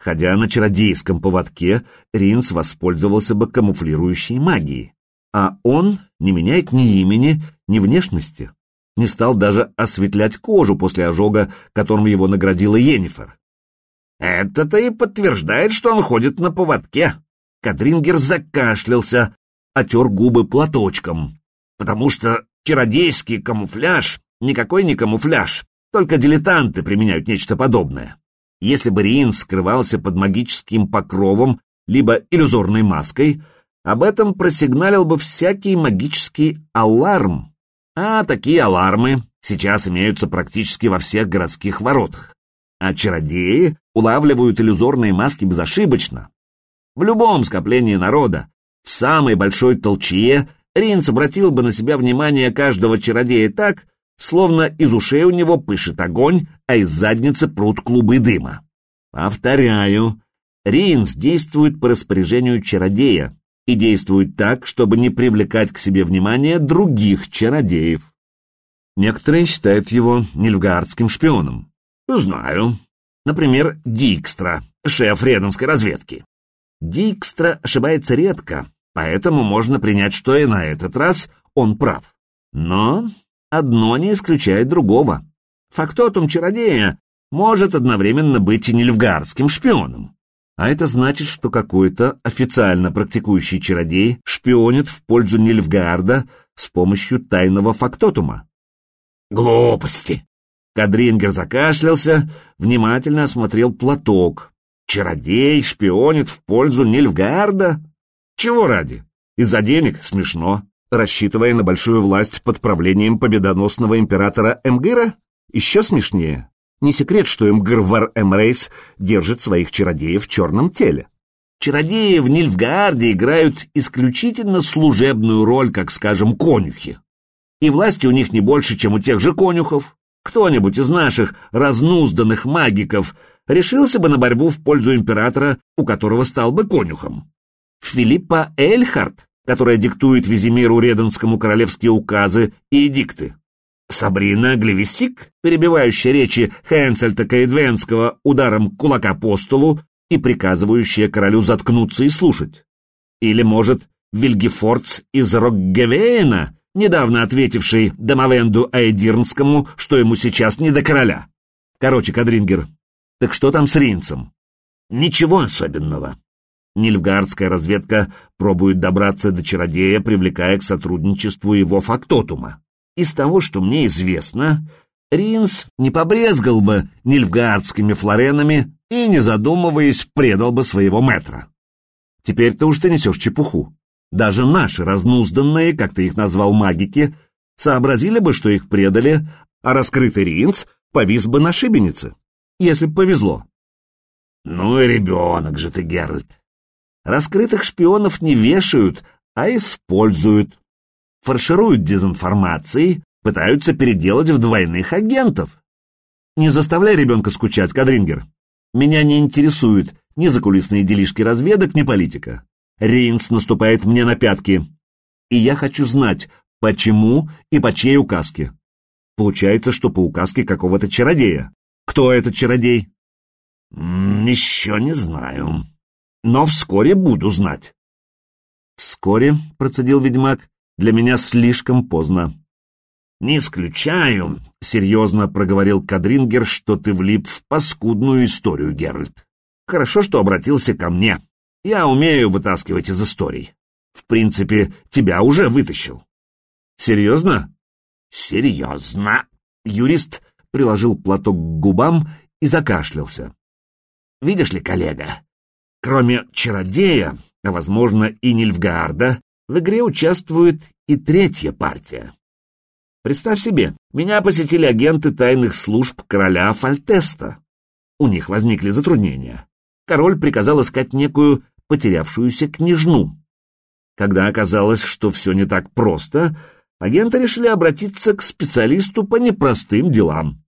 Ходя на чародейском поводке, Ринс воспользовался бы камуфлирующей магией, а он не меняет ни имени, ни внешности, не стал даже осветлять кожу после ожога, которым его наградила Йеннифер. Это-то и подтверждает, что он ходит на поводке. Кадрингер закашлялся, отер губы платочком, потому что чародейский камуфляж Никакой не камуфляж, только дилетанты применяют нечто подобное. Если бы Риин скрывался под магическим покровом либо иллюзорной маской, об этом просигналил бы всякий магический аларм. А такие алармы сейчас имеются практически во всех городских воротах. А чародеи улавливают иллюзорные маски безошибочно. В любом скоплении народа, в самой большой толчье, Ринц обратил бы на себя внимание каждого чародея так, словно из ушей у него пышет огонь, а из задницы прут клубы дыма. Повторяю, Ринс действует по распоряжению чародея и действует так, чтобы не привлекать к себе внимание других чародеев. Некоторые считают его нильфгаардским шпионом. Знаю. Например, Дикстра, шеф редонской разведки. Дикстра ошибается редко, поэтому можно принять, что и на этот раз он прав. Но одно не исключает другого. Фактотум чародея может одновременно быть и нильфгардским шпионом. А это значит, что какой-то официально практикующий чародей шпионит в пользу Нильфгаарда с помощью тайного фактотума. Глупости! Кадрингер закашлялся, внимательно осмотрел платок. Чародей шпионит в пользу Нильфгаарда? Чего ради? Из-за денег? Смешно. Рассчитывая на большую власть под правлением победоносного императора Эмгыра? Еще смешнее. Не секрет, что Эмгырвар Эмрейс держит своих чародеев в черном теле. Чародеи в Нильфгаарде играют исключительно служебную роль, как, скажем, конюхи. И власти у них не больше, чем у тех же конюхов. Кто-нибудь из наших разнузданных магиков решился бы на борьбу в пользу императора, у которого стал бы конюхом. Филиппа Эльхард, которая диктует Визимиру Реденскому королевские указы и эдикты. Сабрина Глевисик, перебивающая речи Хэнсельта Каэдвенского ударом кулака по столу и приказывающая королю заткнуться и слушать. Или, может, Вильгефордс из Рокгевейна, недавно ответивший Домовенду Айдирнскому, что ему сейчас не до короля. Короче, Кадрингер, так что там с Ринцем? Ничего особенного. Нильфгардская разведка пробует добраться до чародея, привлекая к сотрудничеству его фактотума. Из того, что мне известно, Ринс не побрезгал бы нильфгардскими флоренами и, не задумываясь, предал бы своего метра. Теперь-то уж ты несешь чепуху. Даже наши разнузданные, как ты их назвал, магики, сообразили бы, что их предали, а раскрытый Ринс повис бы на шибенице, если бы повезло. Ну и ребенок же ты, Геральт. Раскрытых шпионов не вешают, а используют фаршируют дезинформацией, пытаются переделать в двойных агентов. Не заставляй ребенка скучать, Кадрингер. Меня не интересуют ни закулисные делишки разведок, ни политика. Рейнс наступает мне на пятки. И я хочу знать, почему и по чьей указке. Получается, что по указке какого-то чародея. Кто этот чародей? еще не знаю. Но вскоре буду знать. Вскоре, процедил ведьмак, для меня слишком поздно. «Не исключаю», — серьезно проговорил Кадрингер, «что ты влип в паскудную историю, Геральт. Хорошо, что обратился ко мне. Я умею вытаскивать из историй. В принципе, тебя уже вытащил». «Серьезно?» «Серьезно». Юрист приложил платок к губам и закашлялся. «Видишь ли, коллега, кроме чародея, а, возможно, и Нильфгаарда, в игре участвует и третья партия. Представь себе, меня посетили агенты тайных служб короля Фальтеста. У них возникли затруднения. Король приказал искать некую потерявшуюся княжну. Когда оказалось, что все не так просто, агенты решили обратиться к специалисту по непростым делам.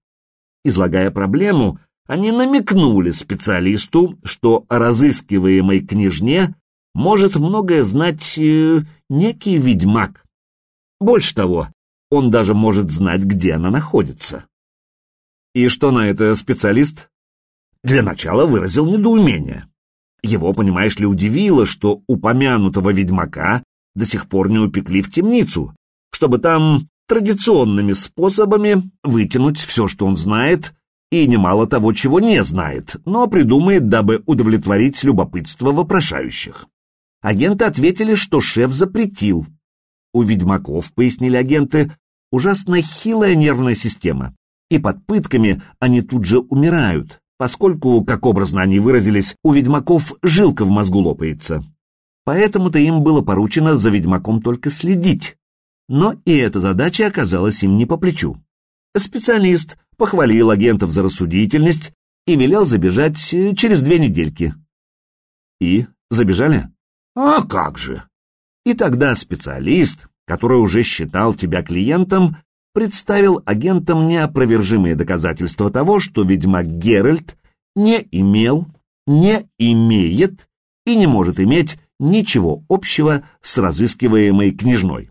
Излагая проблему, они намекнули специалисту, что о разыскиваемой княжне может многое знать э, некий ведьмак. Больше того, он даже может знать, где она находится. И что на это специалист? Для начала выразил недоумение. Его, понимаешь ли, удивило, что упомянутого ведьмака до сих пор не упекли в темницу, чтобы там традиционными способами вытянуть все, что он знает, и немало того, чего не знает, но придумает, дабы удовлетворить любопытство вопрошающих. Агенты ответили, что шеф запретил. У ведьмаков, пояснили агенты, ужасно хилая нервная система, и под пытками они тут же умирают, поскольку, как образно они выразились, у ведьмаков жилка в мозгу лопается. Поэтому-то им было поручено за ведьмаком только следить. Но и эта задача оказалась им не по плечу. Специалист похвалил агентов за рассудительность и велел забежать через две недельки. И забежали? А как же? И тогда специалист, который уже считал тебя клиентом, представил агентам неопровержимые доказательства того, что ведьмак Геральт не имел, не имеет и не может иметь ничего общего с разыскиваемой княжной.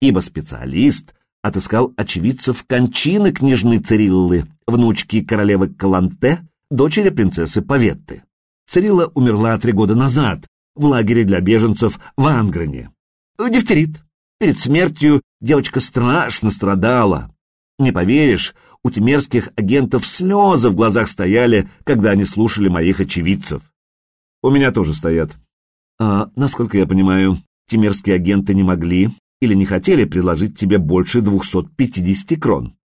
Ибо специалист отыскал очевидцев кончины княжны Цириллы, внучки королевы Каланте, дочери принцессы Паветты. Царила умерла три года назад в лагере для беженцев в Ангрене. Дифтерит. Перед смертью девочка страшно страдала. Не поверишь, у тимерских агентов слезы в глазах стояли, когда они слушали моих очевидцев. У меня тоже стоят. А, насколько я понимаю, тимерские агенты не могли или не хотели предложить тебе больше 250 крон.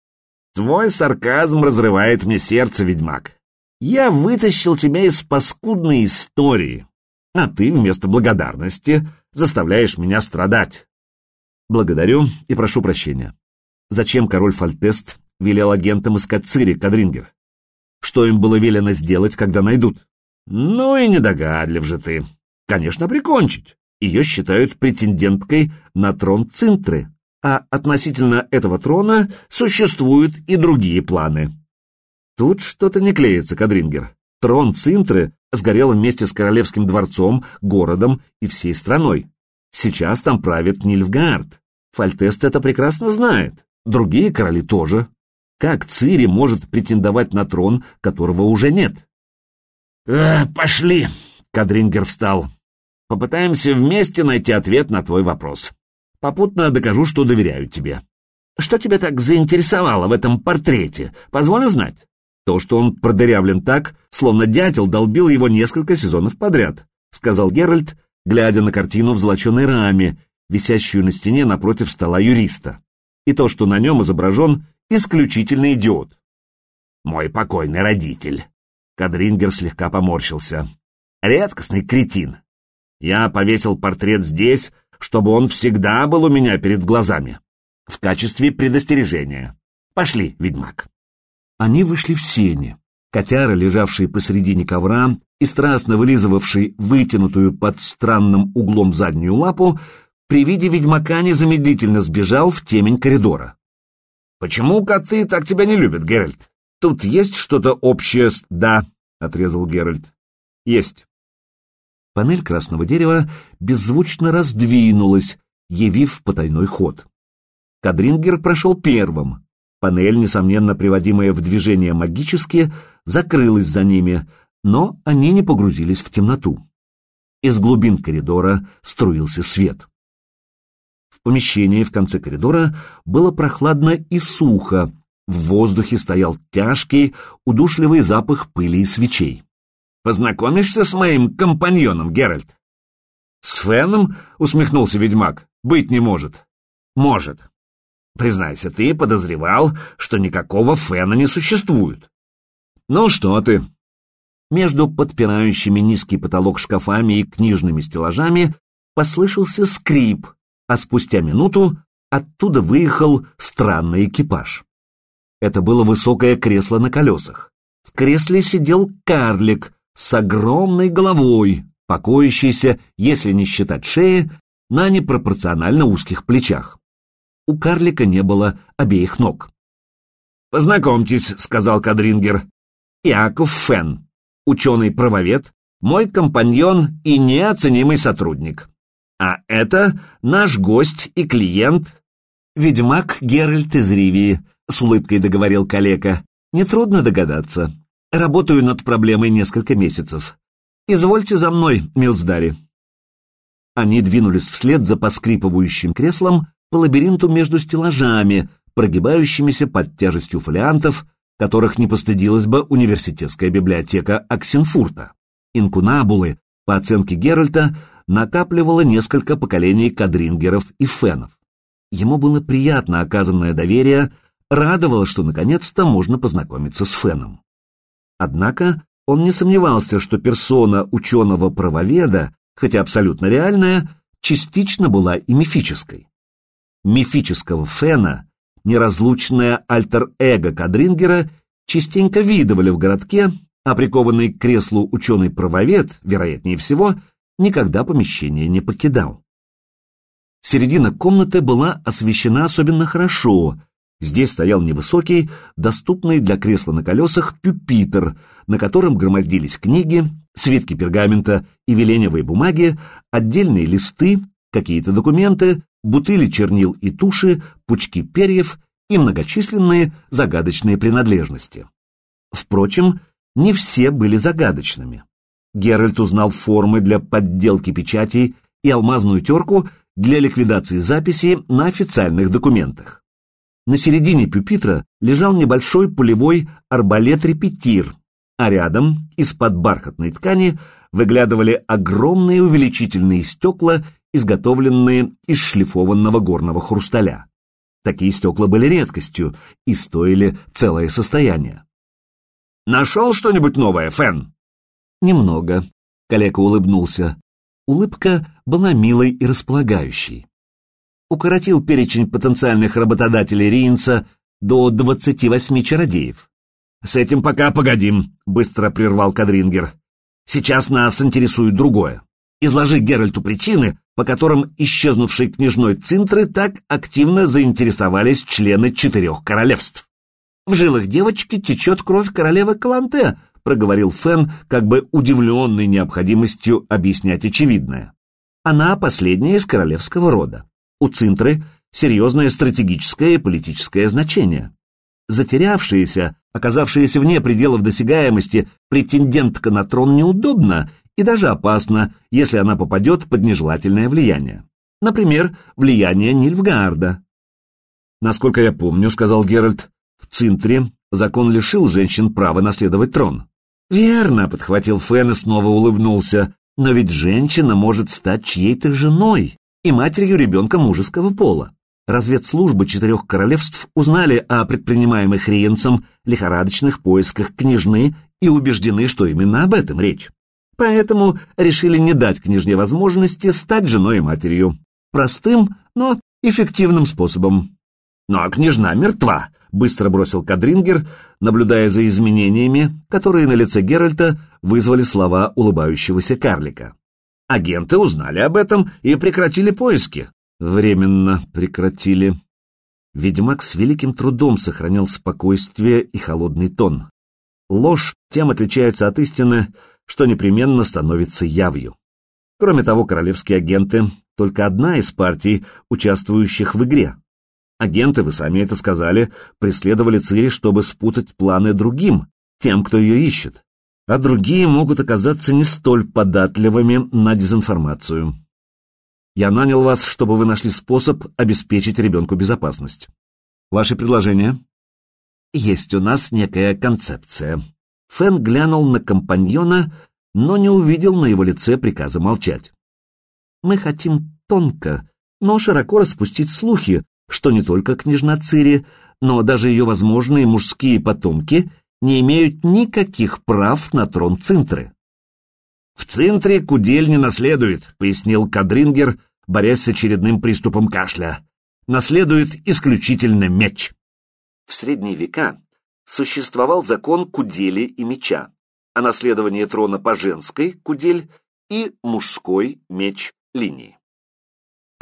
Твой сарказм разрывает мне сердце, ведьмак. Я вытащил тебя из паскудной истории, а ты вместо благодарности заставляешь меня страдать. Благодарю и прошу прощения. Зачем король Фальтест велел агентам искать Цири, Кадрингер? Что им было велено сделать, когда найдут? Ну и недогадлив же ты. Конечно, прикончить. Ее считают претенденткой на трон Цинтры, а относительно этого трона существуют и другие планы. Тут что-то не клеится, Кадрингер. Трон Цинтры сгорел вместе с королевским дворцом, городом и всей страной. Сейчас там правит Нильфгард. Фальтест это прекрасно знает. Другие короли тоже. Как Цири может претендовать на трон, которого уже нет? «Э, «Пошли!» — Кадрингер встал. «Попытаемся вместе найти ответ на твой вопрос. Попутно докажу, что доверяю тебе. Что тебя так заинтересовало в этом портрете? Позволю знать?» То, что он продырявлен так, словно дятел долбил его несколько сезонов подряд, сказал Геральт, глядя на картину в золоченой раме, висящую на стене напротив стола юриста. И то, что на нем изображен исключительный идиот. Мой покойный родитель. Кадрингер слегка поморщился. Редкостный кретин. Я повесил портрет здесь, чтобы он всегда был у меня перед глазами. В качестве предостережения. Пошли, ведьмак. Они вышли в сени. Котяра, лежавший посредине ковра и страстно вылизывавший вытянутую под странным углом заднюю лапу, при виде ведьмака незамедлительно сбежал в темень коридора. «Почему коты так тебя не любят, Геральт? Тут есть что-то общее с...» «Да», — отрезал Геральт. «Есть». Панель красного дерева беззвучно раздвинулась, явив потайной ход. Кадрингер прошел первым. Панель, несомненно приводимая в движение магически, закрылась за ними, но они не погрузились в темноту. Из глубин коридора струился свет. В помещении в конце коридора было прохладно и сухо, в воздухе стоял тяжкий, удушливый запах пыли и свечей. «Познакомишься с моим компаньоном, Геральт?» «С Феном?» — усмехнулся ведьмак. «Быть не может». «Может. Признайся, ты подозревал, что никакого фена не существует. Ну что ты? Между подпирающими низкий потолок шкафами и книжными стеллажами послышался скрип, а спустя минуту оттуда выехал странный экипаж. Это было высокое кресло на колесах. В кресле сидел карлик с огромной головой, покоящийся, если не считать шеи, на непропорционально узких плечах у карлика не было обеих ног. «Познакомьтесь», — сказал Кадрингер, — «Яков Фен, ученый-правовед, мой компаньон и неоценимый сотрудник. А это наш гость и клиент, ведьмак Геральт из Ривии», — с улыбкой договорил калека. «Нетрудно догадаться. Работаю над проблемой несколько месяцев. Извольте за мной, Милздари». Они двинулись вслед за поскрипывающим креслом, по лабиринту между стеллажами, прогибающимися под тяжестью фолиантов, которых не постыдилась бы университетская библиотека Оксенфурта. Инкунабулы, по оценке Геральта, накапливало несколько поколений кадрингеров и фенов. Ему было приятно оказанное доверие, радовало, что наконец-то можно познакомиться с феном. Однако он не сомневался, что персона ученого-правоведа, хотя абсолютно реальная, частично была и мифической мифического Фена, неразлучное альтер-эго Кадрингера, частенько видывали в городке, а прикованный к креслу ученый-правовед, вероятнее всего, никогда помещение не покидал. Середина комнаты была освещена особенно хорошо. Здесь стоял невысокий, доступный для кресла на колесах пюпитр, на котором громоздились книги, свитки пергамента и веленевые бумаги, отдельные листы, какие-то документы, бутыли чернил и туши, пучки перьев и многочисленные загадочные принадлежности. Впрочем, не все были загадочными. Геральт узнал формы для подделки печатей и алмазную терку для ликвидации записи на официальных документах. На середине пюпитра лежал небольшой пулевой арбалет-репетир, а рядом, из-под бархатной ткани, выглядывали огромные увеличительные стекла, изготовленные из шлифованного горного хрусталя. Такие стекла были редкостью и стоили целое состояние. «Нашел что-нибудь новое, Фен?» «Немного», — коллега улыбнулся. Улыбка была милой и располагающей. Укоротил перечень потенциальных работодателей Риенса до 28 чародеев. «С этим пока погодим», — быстро прервал Кадрингер. «Сейчас нас интересует другое. Изложи Геральту причины, по которым исчезнувшей княжной Цинтры так активно заинтересовались члены четырех королевств. В жилах девочки течет кровь королевы Каланте, проговорил Фен, как бы удивленный необходимостью объяснять очевидное. Она последняя из королевского рода. У Цинтры серьезное стратегическое и политическое значение. Затерявшаяся, оказавшаяся вне пределов досягаемости, претендентка на трон неудобна и даже опасна, если она попадет под нежелательное влияние. Например, влияние Нильфгаарда. «Насколько я помню», — сказал Геральт, — «в Цинтре закон лишил женщин права наследовать трон. «Верно», — подхватил Фен и снова улыбнулся, «но ведь женщина может стать чьей-то женой и матерью ребенка мужеского пола. Разведслужбы четырех королевств узнали о предпринимаемых Риенцем лихорадочных поисках княжны и убеждены, что именно об этом речь. Поэтому решили не дать княжне возможности стать женой и матерью. Простым, но эффективным способом. «Но «Ну, а княжна мертва», — быстро бросил Кадрингер, наблюдая за изменениями, которые на лице Геральта вызвали слова улыбающегося карлика. «Агенты узнали об этом и прекратили поиски». «Временно прекратили». Ведьмак с великим трудом сохранял спокойствие и холодный тон. Ложь тем отличается от истины, что непременно становится явью. Кроме того, королевские агенты — только одна из партий, участвующих в игре. Агенты, вы сами это сказали, преследовали Цири, чтобы спутать планы другим, тем, кто ее ищет. А другие могут оказаться не столь податливыми на дезинформацию. Я нанял вас, чтобы вы нашли способ обеспечить ребенку безопасность. Ваше предложение? Есть у нас некая концепция. Фэн глянул на компаньона, но не увидел на его лице приказа молчать. Мы хотим тонко, но широко распустить слухи, что не только княжна Цири, но даже ее возможные мужские потомки не имеют никаких прав на трон Цинтры. «В Цинтре кудель не наследует», — пояснил Кадрингер, борясь с очередным приступом кашля. «Наследует исключительно меч». В средние века существовал закон кудели и меча, а наследование трона по женской кудель и мужской меч линии.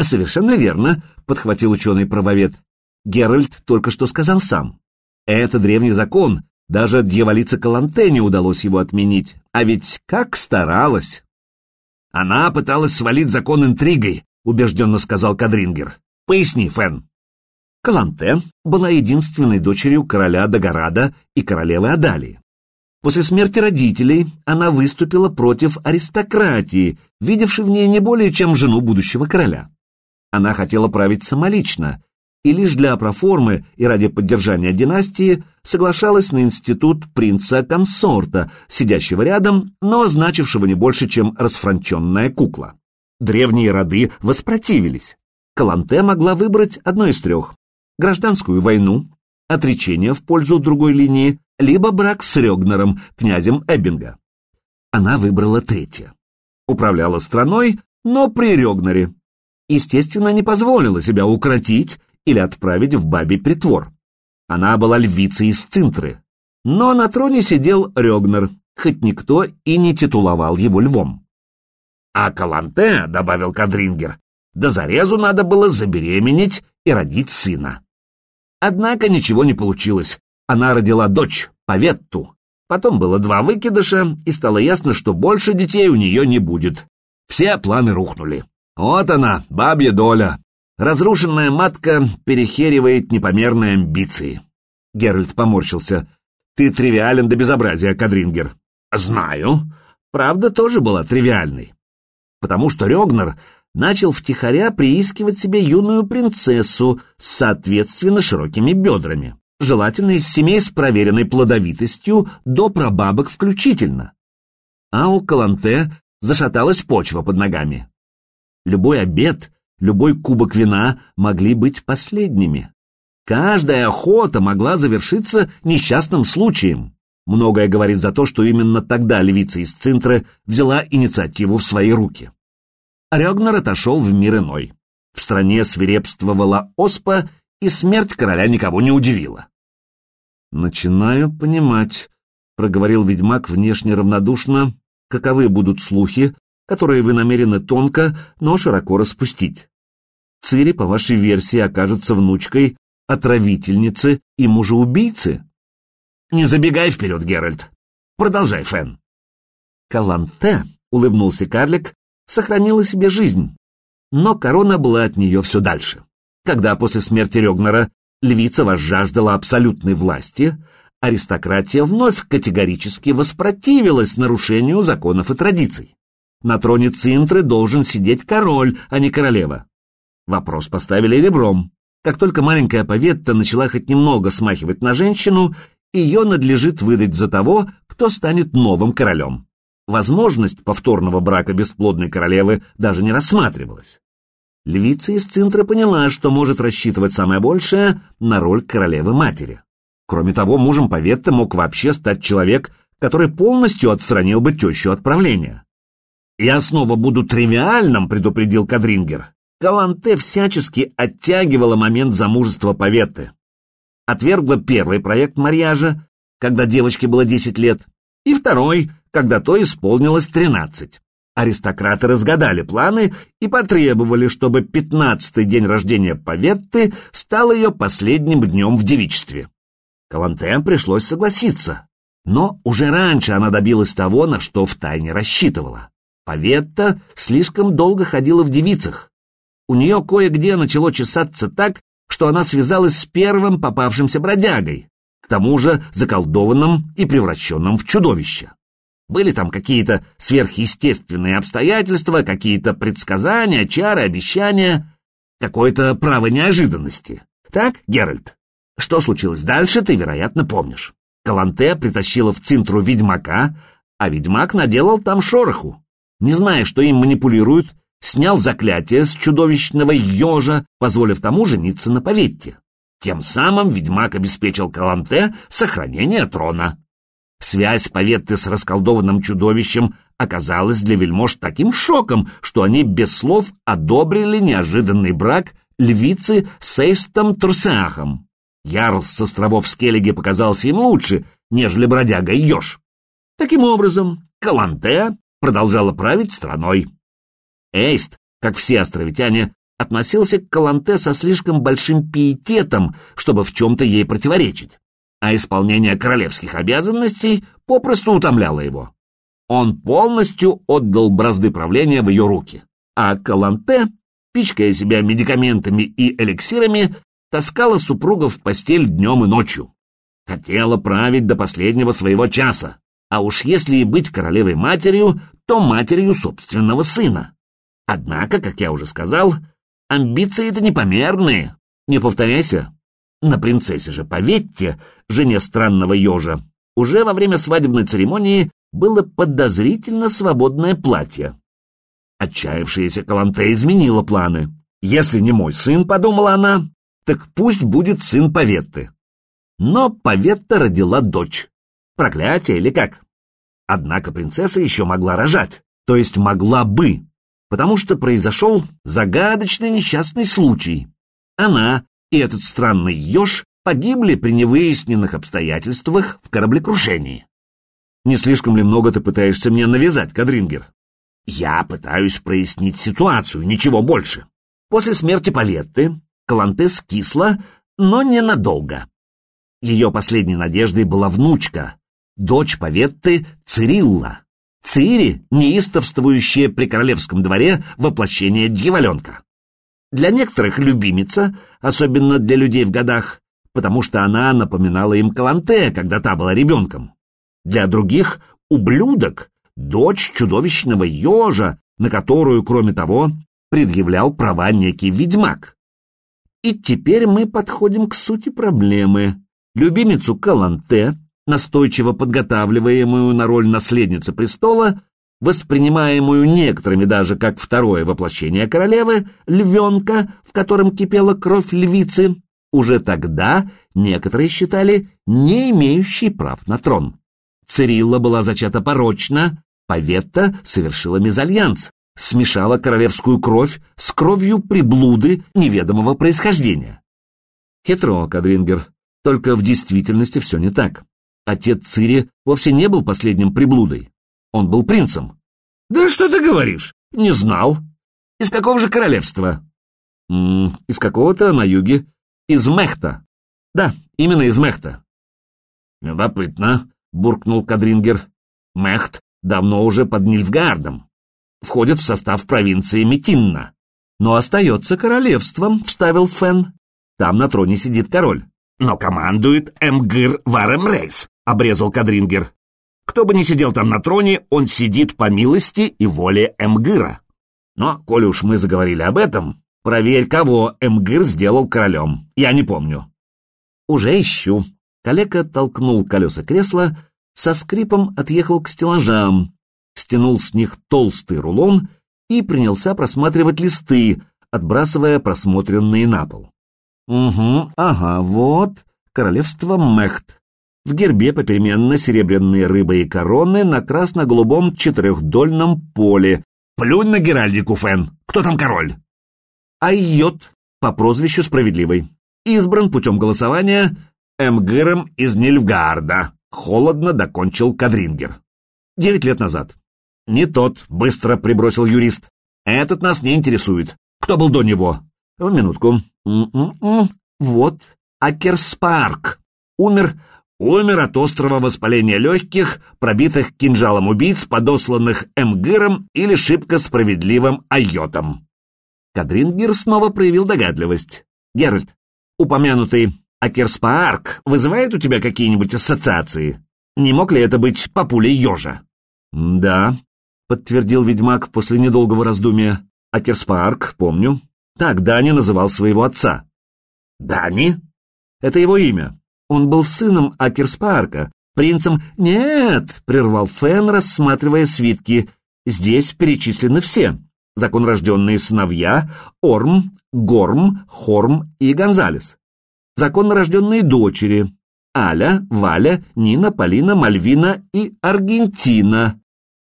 Совершенно верно, подхватил ученый-правовед. Геральт только что сказал сам. Это древний закон, даже дьяволице Каланте не удалось его отменить. А ведь как старалась! Она пыталась свалить закон интригой, убежденно сказал Кадрингер. Поясни, Фен. Каланте была единственной дочерью короля Дагорада и королевы Адалии. После смерти родителей она выступила против аристократии, видевшей в ней не более чем жену будущего короля. Она хотела править самолично, и лишь для проформы и ради поддержания династии соглашалась на институт принца-консорта, сидящего рядом, но значившего не больше, чем расфранченная кукла. Древние роды воспротивились. Каланте могла выбрать одно из трех – гражданскую войну, отречение в пользу другой линии, либо брак с Рёгнером, князем Эббинга. Она выбрала третье. Управляла страной, но при Рёгнере, естественно, не позволила себя укротить или отправить в бабий притвор. Она была львицей из Цинтры. Но на троне сидел Рёгнер, хоть никто и не титуловал его львом. «А Каланте», — добавил Кадрингер, — «до зарезу надо было забеременеть и родить сына». Однако ничего не получилось. Она родила дочь, Паветту. Потом было два выкидыша, и стало ясно, что больше детей у нее не будет. Все планы рухнули. Вот она, бабья доля. Разрушенная матка перехеривает непомерные амбиции. Геральт поморщился. Ты тривиален до безобразия, Кадрингер. Знаю. Правда тоже была тривиальной. Потому что Рёгнер начал втихаря приискивать себе юную принцессу с соответственно широкими бедрами, желательно из семей с проверенной плодовитостью до прабабок включительно. А у Каланте зашаталась почва под ногами. Любой обед, любой кубок вина могли быть последними. Каждая охота могла завершиться несчастным случаем. Многое говорит за то, что именно тогда львица из Цинтра взяла инициативу в свои руки. Рёгнер отошел в мир иной. В стране свирепствовала оспа, и смерть короля никого не удивила. «Начинаю понимать», — проговорил ведьмак внешне равнодушно, каковы будут слухи, которые вы намерены тонко, но широко распустить. Цири, по вашей версии, окажется внучкой отравительницы и мужеубийцы. Не забегай вперед, Геральт. Продолжай, Фен. Каланте, улыбнулся карлик, сохранила себе жизнь, но корона была от нее все дальше. Когда после смерти Рёгнера львица возжаждала абсолютной власти, аристократия вновь категорически воспротивилась нарушению законов и традиций. На троне Цинтры должен сидеть король, а не королева. Вопрос поставили ребром. Как только маленькая Поветта начала хоть немного смахивать на женщину, ее надлежит выдать за того, кто станет новым королем. Возможность повторного брака бесплодной королевы даже не рассматривалась. Львица из Цинтра поняла, что может рассчитывать самое большее на роль королевы-матери. Кроме того, мужем Поветта мог вообще стать человек, который полностью отстранил бы тещу от правления. «Я снова буду тривиальным», — предупредил Кадрингер. Каланте всячески оттягивала момент замужества Поветты. Отвергла первый проект марьяжа, когда девочке было 10 лет, и второй, когда то исполнилось 13. Аристократы разгадали планы и потребовали, чтобы пятнадцатый день рождения Поветты стал ее последним днем в девичестве. Каланте пришлось согласиться, но уже раньше она добилась того, на что втайне рассчитывала. Поветта слишком долго ходила в девицах. У нее кое-где начало чесаться так, что она связалась с первым попавшимся бродягой, к тому же заколдованным и превращенным в чудовище. Были там какие-то сверхъестественные обстоятельства, какие-то предсказания, чары, обещания, какое-то право неожиданности. Так, Геральт? Что случилось дальше, ты, вероятно, помнишь. Каланте притащила в Цинтру ведьмака, а ведьмак наделал там шороху не зная, что им манипулируют, снял заклятие с чудовищного ежа, позволив тому жениться на Поветте. Тем самым ведьмак обеспечил Каланте сохранение трона. Связь Поветты с расколдованным чудовищем оказалась для вельмож таким шоком, что они без слов одобрили неожиданный брак львицы с Эйстом Турсеахом. Ярл с островов Скеллиги показался им лучше, нежели бродяга еж. Таким образом, Каланте продолжала править страной. Эйст, как все островитяне, относился к Каланте со слишком большим пиететом, чтобы в чем-то ей противоречить, а исполнение королевских обязанностей попросту утомляло его. Он полностью отдал бразды правления в ее руки, а Каланте, пичкая себя медикаментами и эликсирами, таскала супругов в постель днем и ночью. Хотела править до последнего своего часа, а уж если и быть королевой-матерью, то матерью собственного сына. Однако, как я уже сказал, амбиции-то непомерные. Не повторяйся. На принцессе же Поветте, жене странного ежа, уже во время свадебной церемонии было подозрительно свободное платье. Отчаявшаяся Каланте изменила планы. «Если не мой сын, — подумала она, — так пусть будет сын Поветты». Но Поветта родила дочь. Проклятие или как? Однако принцесса еще могла рожать, то есть могла бы, потому что произошел загадочный несчастный случай. Она и этот странный еж погибли при невыясненных обстоятельствах в кораблекрушении. Не слишком ли много ты пытаешься мне навязать, Кадрингер? Я пытаюсь прояснить ситуацию, ничего больше. После смерти Паветты Каланте скисла, но ненадолго. Ее последней надеждой была внучка, дочь Поветты Цирилла. Цири, неистовствующая при королевском дворе воплощение дьяволенка. Для некоторых любимица, особенно для людей в годах, потому что она напоминала им Каланте, когда та была ребенком. Для других — ублюдок, дочь чудовищного ежа, на которую, кроме того, предъявлял права некий ведьмак. И теперь мы подходим к сути проблемы. Любимицу Каланте, настойчиво подготавливаемую на роль наследницы престола, воспринимаемую некоторыми даже как второе воплощение королевы, львенка, в котором кипела кровь львицы, уже тогда некоторые считали не имеющей прав на трон. Цирилла была зачата порочно, Паветта совершила мезальянс, смешала королевскую кровь с кровью приблуды неведомого происхождения. Хитро, Кадрингер, только в действительности все не так. Отец Цири вовсе не был последним приблудой. Он был принцем. Да что ты говоришь? Не знал. Из какого же королевства? М -м, из какого-то на юге. Из Мехта. Да, именно из Мехта. Любопытно, буркнул Кадрингер. Мехт давно уже под Нильфгардом. Входит в состав провинции Метинна. Но остается королевством, вставил Фен. Там на троне сидит король. Но командует Эмгир Варемрейс, обрезал Кадрингер. Кто бы ни сидел там на троне, он сидит по милости и воле Эмгыра. Но, коли уж мы заговорили об этом, проверь, кого Эмгыр сделал королем. Я не помню. Уже ищу. Калека толкнул колеса кресла, со скрипом отъехал к стеллажам, стянул с них толстый рулон и принялся просматривать листы, отбрасывая просмотренные на пол. Угу, ага, вот, королевство Мехт. В гербе попеременно серебряные рыбы и короны на красно-голубом четырехдольном поле. Плюнь на Геральдику, Фен. Кто там король? Айот, по прозвищу Справедливый. Избран путем голосования Эмгыром из Нильфгаарда. Холодно докончил Кадрингер. Девять лет назад. Не тот, быстро прибросил юрист. Этот нас не интересует. Кто был до него? Минутку. М -м -м. Вот, Акерспарк. Умер Умер от острого воспаления легких, пробитых кинжалом убийц, подосланных Эмгыром или шибко справедливым Айотом. Кадрингер снова проявил догадливость. «Геральт, упомянутый Акерспаарк вызывает у тебя какие-нибудь ассоциации? Не мог ли это быть папулей ежа?» «Да», — подтвердил ведьмак после недолгого раздумия. «Акерспаарк, помню. Так Дани называл своего отца». «Дани?» «Это его имя. Он был сыном Акерспарка, принцем... Нет, прервал Фен, рассматривая свитки. Здесь перечислены все. Законорожденные сыновья Орм, Горм, Хорм и Гонзалес. Законорожденные дочери Аля, Валя, Нина, Полина, Мальвина и Аргентина.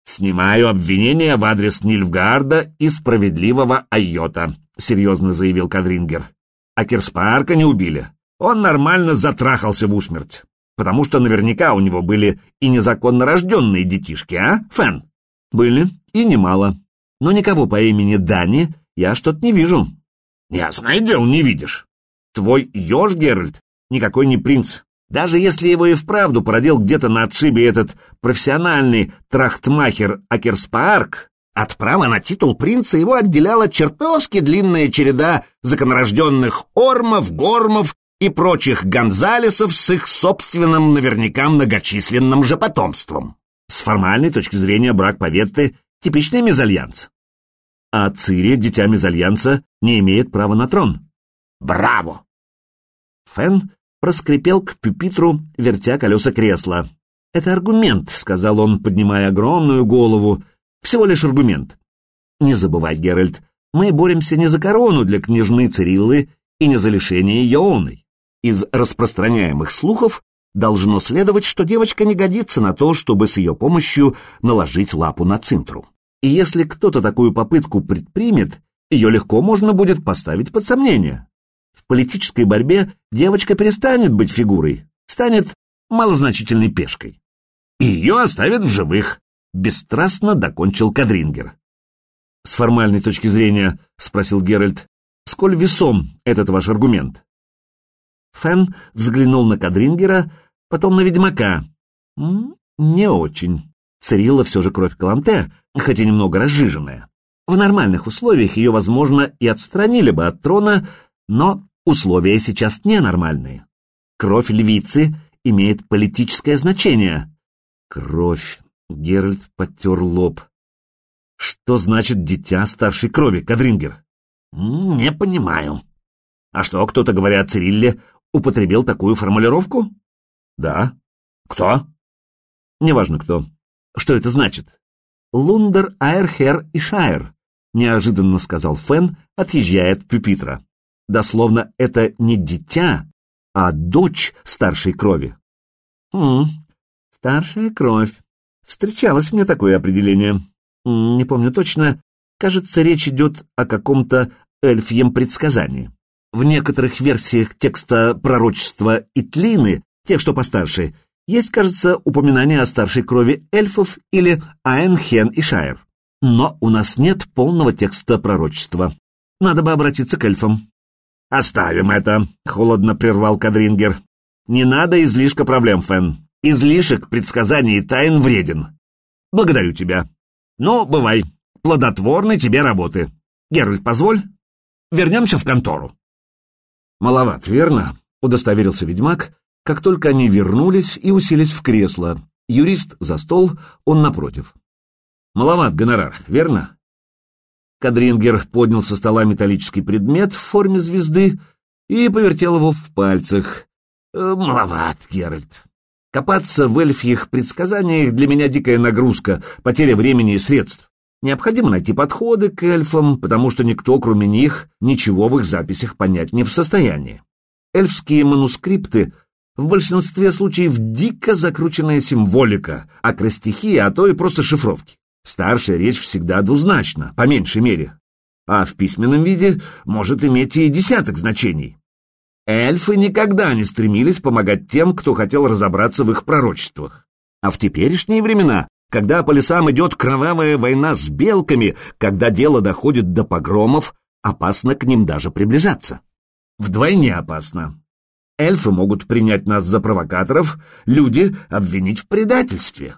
«Снимаю обвинение в адрес Нильфгарда и справедливого Айота», — серьезно заявил Кадрингер. «А Кирспарка не убили. Он нормально затрахался в усмерть, потому что наверняка у него были и незаконно рожденные детишки, а, Фэн? Были, и немало. Но никого по имени Дани я что-то не вижу. Ясное дело, не видишь. Твой еж, Геральт, никакой не принц. Даже если его и вправду породил где-то на отшибе этот профессиональный трахтмахер Акерспаарк, от права на титул принца его отделяла чертовски длинная череда законорожденных ормов, гормов и прочих Гонзалесов с их собственным наверняка многочисленным же потомством. С формальной точки зрения брак Паветты — типичный мезальянс. А Цири, дитя мезальянса, не имеет права на трон. Браво! Фен проскрипел к пюпитру, вертя колеса кресла. «Это аргумент», — сказал он, поднимая огромную голову. «Всего лишь аргумент. Не забывай, Геральт, мы боремся не за корону для княжны Цириллы и не за лишение ее оной. Из распространяемых слухов должно следовать, что девочка не годится на то, чтобы с ее помощью наложить лапу на цинтру. И если кто-то такую попытку предпримет, ее легко можно будет поставить под сомнение. В политической борьбе девочка перестанет быть фигурой, станет малозначительной пешкой. И ее оставят в живых, бесстрастно докончил Кадрингер. С формальной точки зрения, спросил Геральт, сколь весом этот ваш аргумент? Фен взглянул на Кадрингера, потом на ведьмака. «Не очень. Царила все же кровь Каланте, хотя немного разжиженная. В нормальных условиях ее, возможно, и отстранили бы от трона, но условия сейчас ненормальные. Кровь львицы имеет политическое значение. Кровь. Геральт потер лоб. Что значит дитя старшей крови, Кадрингер? Не понимаю. А что, кто-то, говоря о Цирилле, употребил такую формулировку? Да. Кто? Неважно кто. Что это значит? Лундер, Айрхер и Шайер, неожиданно сказал Фен, отъезжая от пюпитра. Дословно, это не дитя, а дочь старшей крови. Хм, старшая кровь. Встречалось мне такое определение. Не помню точно. Кажется, речь идет о каком-то эльфьем предсказании. В некоторых версиях текста пророчества Итлины, тех, что постарше, есть, кажется, упоминание о старшей крови эльфов или Аэнхен и Шайер. Но у нас нет полного текста пророчества. Надо бы обратиться к эльфам. «Оставим это», — холодно прервал Кадрингер. «Не надо излишка проблем, Фен. Излишек предсказаний тайн вреден. Благодарю тебя. Ну, бывай. Плодотворной тебе работы. Геральт, позволь. Вернемся в контору». «Маловат, верно?» — удостоверился ведьмак, как только они вернулись и уселись в кресло. Юрист за стол, он напротив. «Маловат гонорар, верно?» Кадрингер поднял со стола металлический предмет в форме звезды и повертел его в пальцах. «Э, «Маловат, Геральт. Копаться в эльфьих предсказаниях для меня дикая нагрузка, потеря времени и средств. Необходимо найти подходы к эльфам, потому что никто, кроме них, ничего в их записях понять не в состоянии. Эльфские манускрипты в большинстве случаев дико закрученная символика, акростихи, а то и просто шифровки. Старшая речь всегда двузначна, по меньшей мере, а в письменном виде может иметь и десяток значений. Эльфы никогда не стремились помогать тем, кто хотел разобраться в их пророчествах. А в теперешние времена, когда по лесам идет кровавая война с белками, когда дело доходит до погромов, опасно к ним даже приближаться. Вдвойне опасно. Эльфы могут принять нас за провокаторов, люди обвинить в предательстве.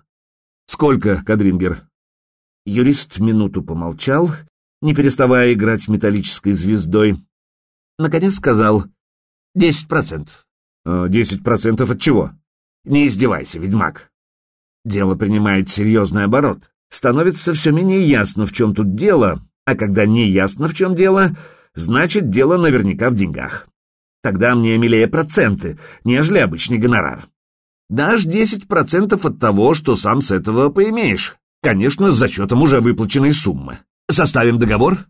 Сколько, Кадрингер? Юрист минуту помолчал, не переставая играть металлической звездой. Наконец сказал «Десять процентов». «Э, «Десять процентов от чего?» «Не издевайся, ведьмак». Дело принимает серьезный оборот. Становится все менее ясно, в чем тут дело, а когда не ясно, в чем дело, значит, дело наверняка в деньгах. Тогда мне милее проценты, нежели обычный гонорар. Дашь десять процентов от того, что сам с этого поимеешь. Конечно, с зачетом уже выплаченной суммы. Составим договор?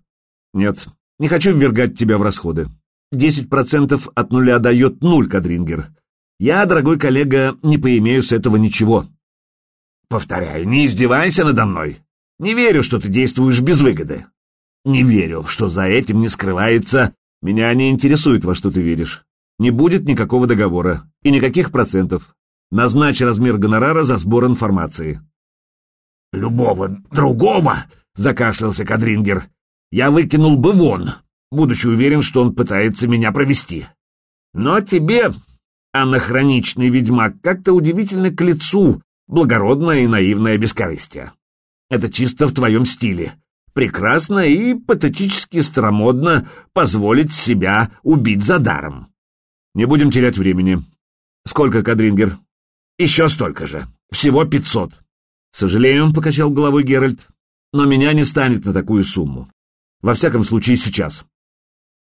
Нет, не хочу ввергать тебя в расходы. Десять процентов от нуля дает нуль, Кадрингер. Я, дорогой коллега, не поимею с этого ничего. Повторяю, не издевайся надо мной. Не верю, что ты действуешь без выгоды. Не верю, что за этим не скрывается... Меня не интересует, во что ты веришь. Не будет никакого договора и никаких процентов. Назначь размер гонорара за сбор информации. «Любого другого!» — закашлялся Кадрингер. «Я выкинул бы вон, будучи уверен, что он пытается меня провести. Но тебе, анахроничный ведьмак, как-то удивительно к лицу благородное и наивное бескорыстие. Это чисто в твоем стиле. Прекрасно и патетически старомодно позволить себя убить за даром. Не будем терять времени. Сколько, Кадрингер? Еще столько же. Всего пятьсот. «Сожалею», — покачал головой Геральт, — «но меня не станет на такую сумму. Во всяком случае, сейчас».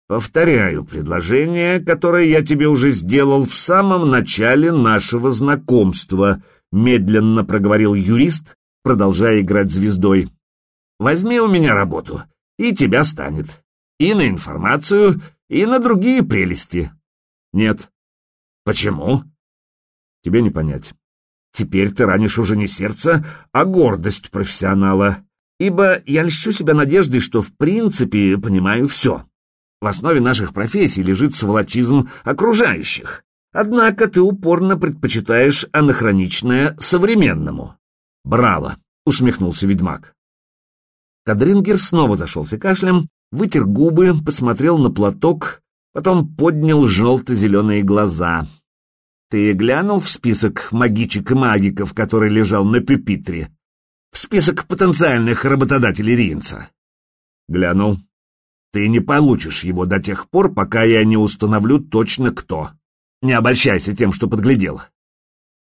«Повторяю предложение, которое я тебе уже сделал в самом начале нашего знакомства», — медленно проговорил юрист, продолжая играть звездой. «Возьми у меня работу, и тебя станет. И на информацию, и на другие прелести». «Нет». «Почему?» «Тебе не понять. Теперь ты ранишь уже не сердце, а гордость профессионала, ибо я льщу себя надеждой, что в принципе понимаю все. В основе наших профессий лежит сволочизм окружающих. Однако ты упорно предпочитаешь анахроничное современному. Браво, усмехнулся ведьмак. Кадрингер снова зашелся кашлем, вытер губы, посмотрел на платок, потом поднял желто-зеленые глаза — ты глянул в список магичек и магиков, который лежал на пюпитре? В список потенциальных работодателей Ринца? Глянул. Ты не получишь его до тех пор, пока я не установлю точно кто. Не обольщайся тем, что подглядел.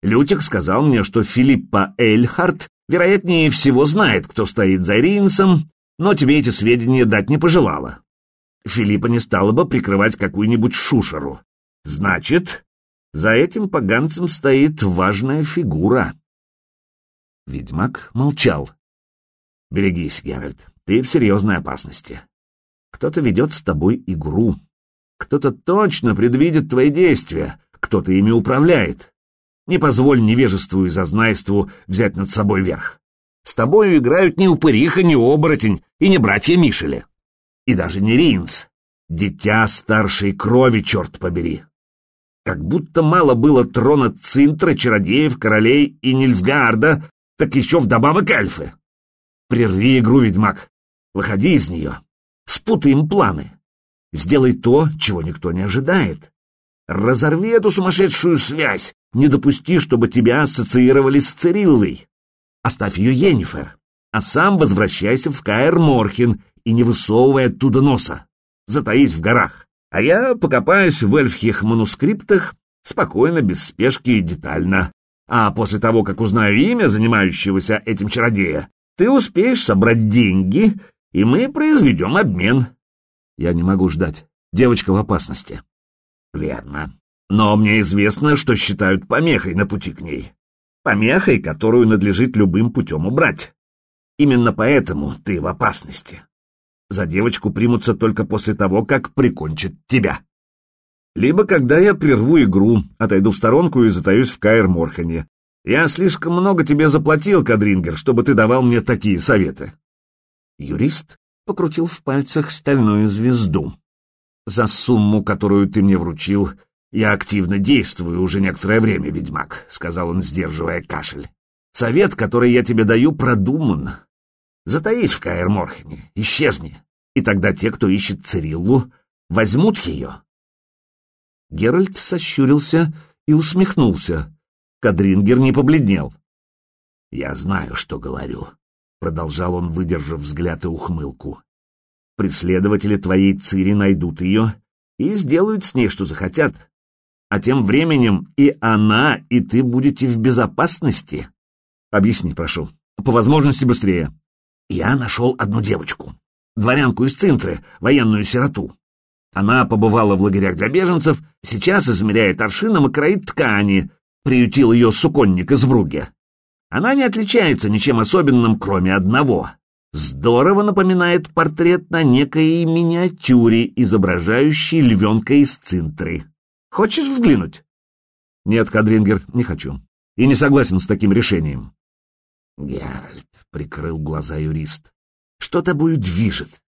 Лютик сказал мне, что Филиппа Эйльхарт, вероятнее всего, знает, кто стоит за Ринсом, но тебе эти сведения дать не пожелала. Филиппа не стала бы прикрывать какую-нибудь шушеру. Значит, за этим поганцем стоит важная фигура. Ведьмак молчал. «Берегись, Геральт, ты в серьезной опасности. Кто-то ведет с тобой игру. Кто-то точно предвидит твои действия, кто-то ими управляет. Не позволь невежеству и зазнайству взять над собой верх. С тобою играют не упыриха, не оборотень и не братья Мишели. И даже не Ринс. Дитя старшей крови, черт побери. Как будто мало было трона Цинтра, чародеев, королей и Нильфгаарда, так еще вдобавок эльфы. Прерви игру, ведьмак. Выходи из нее. Спутай им планы. Сделай то, чего никто не ожидает. Разорви эту сумасшедшую связь. Не допусти, чтобы тебя ассоциировали с Цириллой. Оставь ее Йеннифер, а сам возвращайся в Каэр Морхен и не высовывай оттуда носа. Затаись в горах. А я покопаюсь в эльфских манускриптах спокойно, без спешки и детально. А после того, как узнаю имя занимающегося этим чародея, ты успеешь собрать деньги, и мы произведем обмен. Я не могу ждать. Девочка в опасности. Верно. Но мне известно, что считают помехой на пути к ней. Помехой, которую надлежит любым путем убрать. Именно поэтому ты в опасности. За девочку примутся только после того, как прикончат тебя. Либо когда я прерву игру, отойду в сторонку и затаюсь в Каэр Морхане. Я слишком много тебе заплатил, Кадрингер, чтобы ты давал мне такие советы. Юрист покрутил в пальцах стальную звезду. За сумму, которую ты мне вручил, я активно действую уже некоторое время, ведьмак, сказал он, сдерживая кашель. Совет, который я тебе даю, продуман. Затаись в Каэр Морхене, исчезни, и тогда те, кто ищет Цириллу, возьмут ее. Геральт сощурился и усмехнулся. Кадрингер не побледнел. «Я знаю, что говорю», — продолжал он, выдержав взгляд и ухмылку. «Преследователи твоей Цири найдут ее и сделают с ней, что захотят. А тем временем и она, и ты будете в безопасности. Объясни, прошу. По возможности быстрее». Я нашел одну девочку, дворянку из Цинтры, военную сироту. Она побывала в лагерях для беженцев, сейчас измеряет аршином и кроит ткани, приютил ее суконник из Бруге. Она не отличается ничем особенным, кроме одного. Здорово напоминает портрет на некой миниатюре, изображающей львенка из Цинтры. Хочешь взглянуть? Нет, Кадрингер, не хочу. И не согласен с таким решением. Геральт, — прикрыл глаза юрист, — что тобою движет?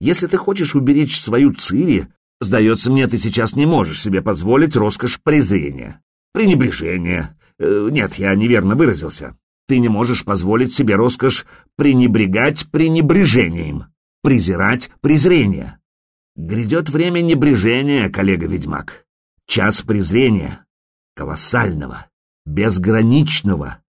Если ты хочешь уберечь свою Цири, сдается мне, ты сейчас не можешь себе позволить роскошь презрения, пренебрежения. Э, нет, я неверно выразился. Ты не можешь позволить себе роскошь пренебрегать пренебрежением, презирать презрение. Грядет время небрежения, коллега-ведьмак. Час презрения. Колоссального, безграничного.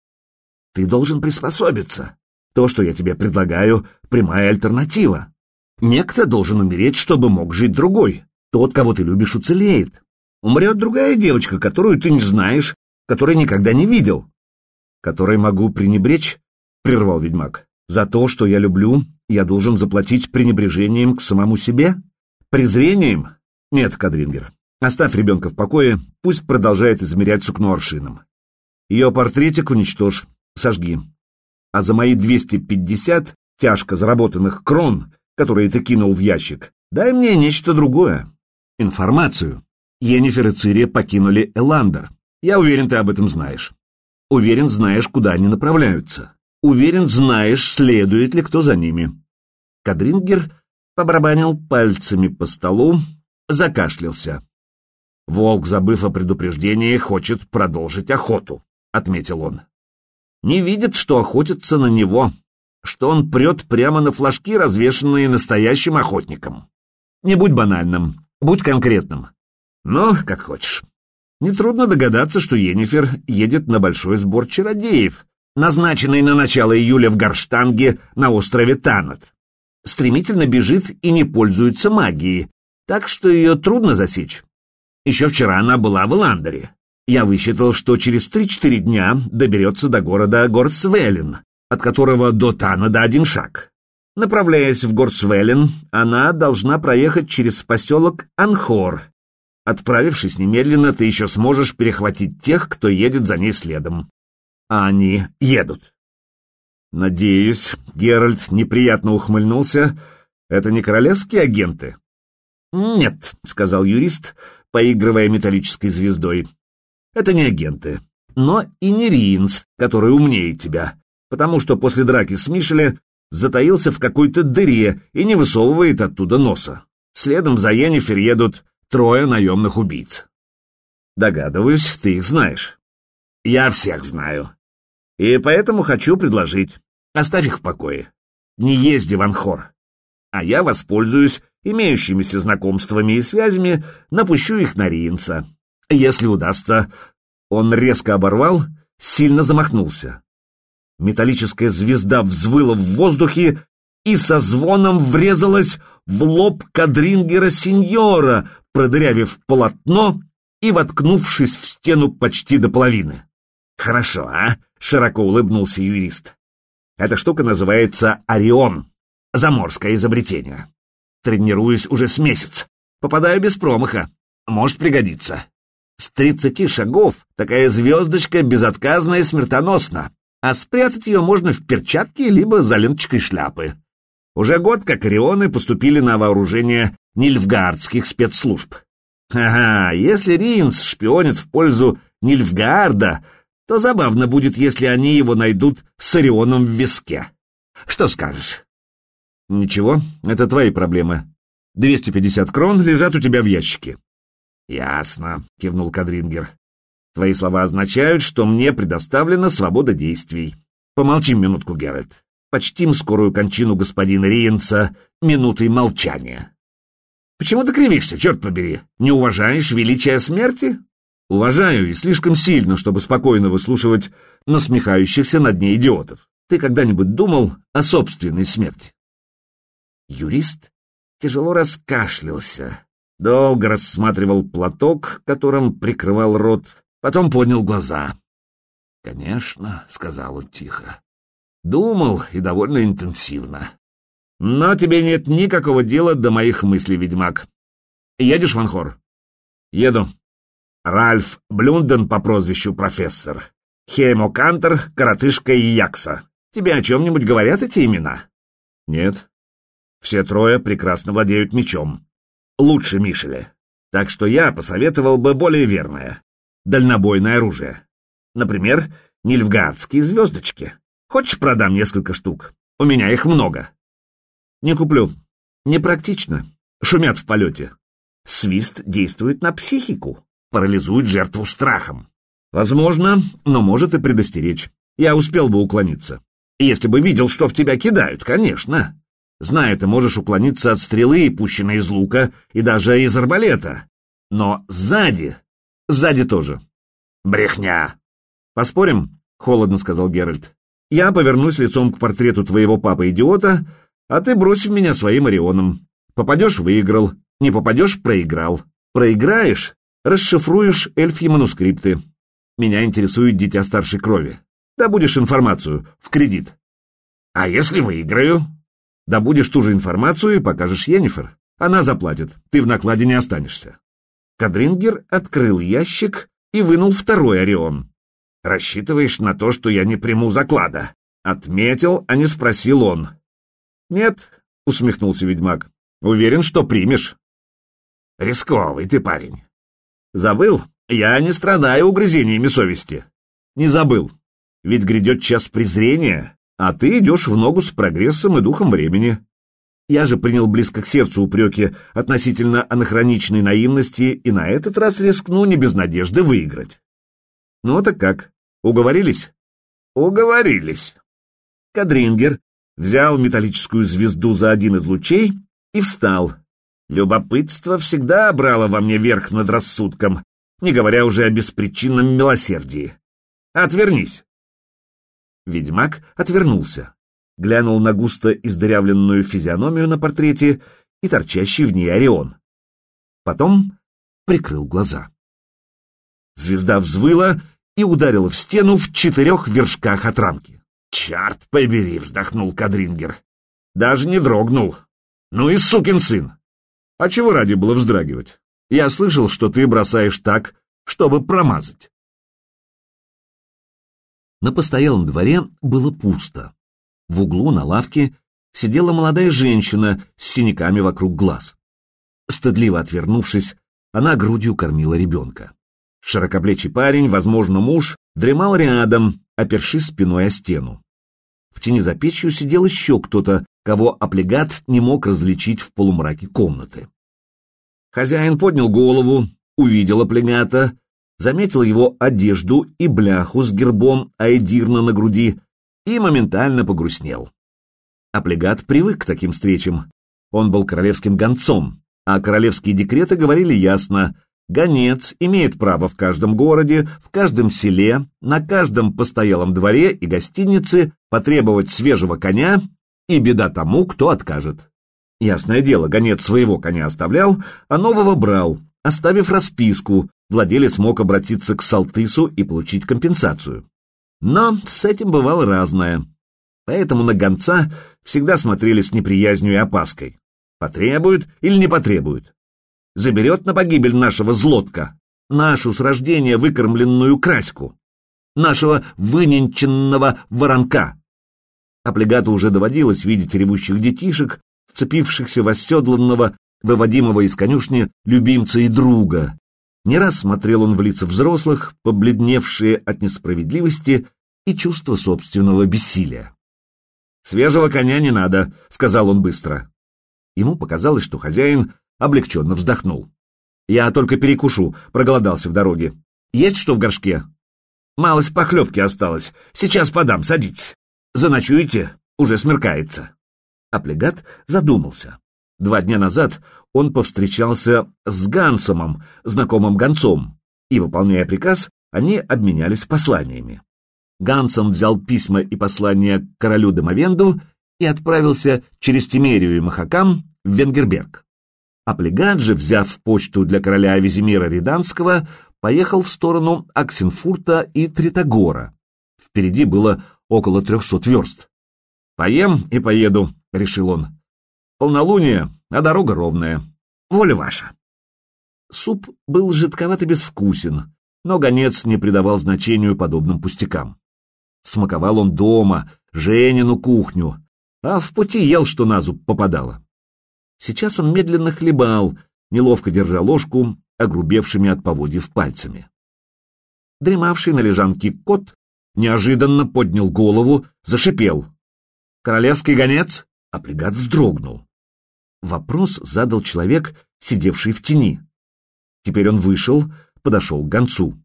Ты должен приспособиться. То, что я тебе предлагаю, прямая альтернатива. Некто должен умереть, чтобы мог жить другой. Тот, кого ты любишь, уцелеет. Умрет другая девочка, которую ты не знаешь, которой никогда не видел. Которой могу пренебречь, — прервал ведьмак. За то, что я люблю, я должен заплатить пренебрежением к самому себе? Презрением? Нет, Кадрингер. Оставь ребенка в покое, пусть продолжает измерять сукно аршином. Ее портретик уничтожь, сожги. А за мои 250 тяжко заработанных крон которые ты кинул в ящик. Дай мне нечто другое. Информацию. Йеннифер и Цири покинули Эландер. Я уверен, ты об этом знаешь. Уверен, знаешь, куда они направляются. Уверен, знаешь, следует ли кто за ними. Кадрингер побарабанил пальцами по столу, закашлялся. «Волк, забыв о предупреждении, хочет продолжить охоту», — отметил он. «Не видит, что охотятся на него, что он прет прямо на флажки, развешанные настоящим охотником. Не будь банальным, будь конкретным. Но, как хочешь. Нетрудно догадаться, что Енифер едет на большой сбор чародеев, назначенный на начало июля в Горштанге на острове Танат. Стремительно бежит и не пользуется магией, так что ее трудно засечь. Еще вчера она была в Ландере. Я высчитал, что через три-четыре дня доберется до города Горсвеллен, от которого до Танада один шаг. Направляясь в Горсвеллен, она должна проехать через поселок Анхор. Отправившись немедленно, ты еще сможешь перехватить тех, кто едет за ней следом. А они едут. Надеюсь, Геральт неприятно ухмыльнулся. Это не королевские агенты? Нет, сказал юрист, поигрывая металлической звездой. Это не агенты, но и не Риинс, который умнее тебя, потому что после драки с Мишеле затаился в какой-то дыре и не высовывает оттуда носа. Следом за Йеннифер едут трое наемных убийц. Догадываюсь, ты их знаешь. Я всех знаю. И поэтому хочу предложить. Оставь их в покое. Не езди в Анхор. А я воспользуюсь имеющимися знакомствами и связями, напущу их на Риенца. Если удастся, он резко оборвал, сильно замахнулся. Металлическая звезда взвыла в воздухе и со звоном врезалась в лоб кадрингера сеньора, продырявив полотно и воткнувшись в стену почти до половины. «Хорошо, а?» — широко улыбнулся юрист. «Эта штука называется «Орион». Заморское изобретение. Тренируюсь уже с месяц. Попадаю без промаха. Может пригодиться. С тридцати шагов такая звездочка безотказна и смертоносна, а спрятать ее можно в перчатке либо за ленточкой шляпы. Уже год как Орионы поступили на вооружение нильфгаардских спецслужб. Ага, если Ринс шпионит в пользу Нильфгаарда, то забавно будет, если они его найдут с Орионом в виске. Что скажешь? Ничего, это твои проблемы. 250 крон лежат у тебя в ящике. «Ясно», — кивнул Кадрингер. «Твои слова означают, что мне предоставлена свобода действий. Помолчим минутку, Геральт. Почтим скорую кончину господина Риенца минутой молчания». «Почему ты кривишься, черт побери? Не уважаешь величия смерти?» «Уважаю и слишком сильно, чтобы спокойно выслушивать насмехающихся над ней идиотов. Ты когда-нибудь думал о собственной смерти?» Юрист тяжело раскашлялся, Долго рассматривал платок, которым прикрывал рот, потом поднял глаза. «Конечно», — сказал он тихо. «Думал и довольно интенсивно. Но тебе нет никакого дела до моих мыслей, ведьмак. Едешь в Анхор?» «Еду». Ральф Блюнден по прозвищу профессор. Хеймо Кантер, коротышка и Якса. Тебе о чем-нибудь говорят эти имена? Нет. Все трое прекрасно владеют мечом лучше Мишеля. Так что я посоветовал бы более верное. Дальнобойное оружие. Например, нильфгаардские звездочки. Хочешь, продам несколько штук? У меня их много. Не куплю. Непрактично. Шумят в полете. Свист действует на психику, парализует жертву страхом. Возможно, но может и предостеречь. Я успел бы уклониться. Если бы видел, что в тебя кидают, конечно. Знаю, ты можешь уклониться от стрелы, пущенной из лука, и даже из арбалета. Но сзади... Сзади тоже. Брехня. Поспорим? Холодно сказал Геральт. Я повернусь лицом к портрету твоего папы-идиота, а ты брось в меня своим орионом. Попадешь — выиграл. Не попадешь — проиграл. Проиграешь — расшифруешь эльфьи манускрипты. Меня интересует дитя старшей крови. Добудешь информацию в кредит. А если выиграю? Добудешь ту же информацию и покажешь Йеннифер. Она заплатит, ты в накладе не останешься. Кадрингер открыл ящик и вынул второй Орион. «Рассчитываешь на то, что я не приму заклада?» Отметил, а не спросил он. «Нет», — усмехнулся ведьмак, — «уверен, что примешь». «Рисковый ты парень». «Забыл? Я не страдаю угрызениями совести». «Не забыл. Ведь грядет час презрения, а ты идешь в ногу с прогрессом и духом времени. Я же принял близко к сердцу упреки относительно анахроничной наивности и на этот раз рискну не без надежды выиграть. Ну так как, уговорились? Уговорились. Кадрингер взял металлическую звезду за один из лучей и встал. Любопытство всегда брало во мне верх над рассудком, не говоря уже о беспричинном милосердии. Отвернись. Ведьмак отвернулся, глянул на густо издырявленную физиономию на портрете и торчащий в ней Орион. Потом прикрыл глаза. Звезда взвыла и ударила в стену в четырех вершках от рамки. «Черт побери!» — вздохнул Кадрингер. «Даже не дрогнул. Ну и сукин сын! А чего ради было вздрагивать? Я слышал, что ты бросаешь так, чтобы промазать». На постоялом дворе было пусто. В углу на лавке сидела молодая женщина с синяками вокруг глаз. Стыдливо отвернувшись, она грудью кормила ребенка. Широкоплечий парень, возможно, муж, дремал рядом, опершись спиной о стену. В тени за печью сидел еще кто-то, кого облигат не мог различить в полумраке комнаты. Хозяин поднял голову, увидел облигата, заметил его одежду и бляху с гербом Айдирна на груди и моментально погрустнел. Облигат привык к таким встречам. Он был королевским гонцом, а королевские декреты говорили ясно — Гонец имеет право в каждом городе, в каждом селе, на каждом постоялом дворе и гостинице потребовать свежего коня, и беда тому, кто откажет. Ясное дело, гонец своего коня оставлял, а нового брал, оставив расписку, владелец мог обратиться к Салтысу и получить компенсацию. Но с этим бывало разное. Поэтому на гонца всегда смотрели с неприязнью и опаской. Потребуют или не потребуют заберет на погибель нашего злотка, нашу с рождения выкормленную краську, нашего выненченного воронка. Облигату уже доводилось видеть ревущих детишек, вцепившихся в оседланного, выводимого из конюшни любимца и друга. Не раз смотрел он в лица взрослых, побледневшие от несправедливости и чувства собственного бессилия. «Свежего коня не надо», — сказал он быстро. Ему показалось, что хозяин облегченно вздохнул. «Я только перекушу, проголодался в дороге. Есть что в горшке?» «Малость похлебки осталось. Сейчас подам, садитесь. Заночуете? Уже смеркается». Аплегат задумался. Два дня назад он повстречался с Гансомом, знакомым гонцом, и, выполняя приказ, они обменялись посланиями. Гансом взял письма и послания к королю Домовенду и отправился через Тимерию и Махакам в Венгерберг. А Плегаджи, взяв почту для короля Визимира Риданского, поехал в сторону Аксенфурта и Тритогора. Впереди было около трехсот верст. «Поем и поеду», — решил он. «Полнолуние, а дорога ровная. Воля ваша». Суп был жидковат и безвкусен, но гонец не придавал значению подобным пустякам. Смаковал он дома, Женину кухню, а в пути ел, что на зуб попадало. Сейчас он медленно хлебал, неловко держа ложку, огрубевшими от поводьев пальцами. Дремавший на лежанке кот неожиданно поднял голову, зашипел. «Королевский гонец?» Плегат вздрогнул. Вопрос задал человек, сидевший в тени. Теперь он вышел, подошел к гонцу.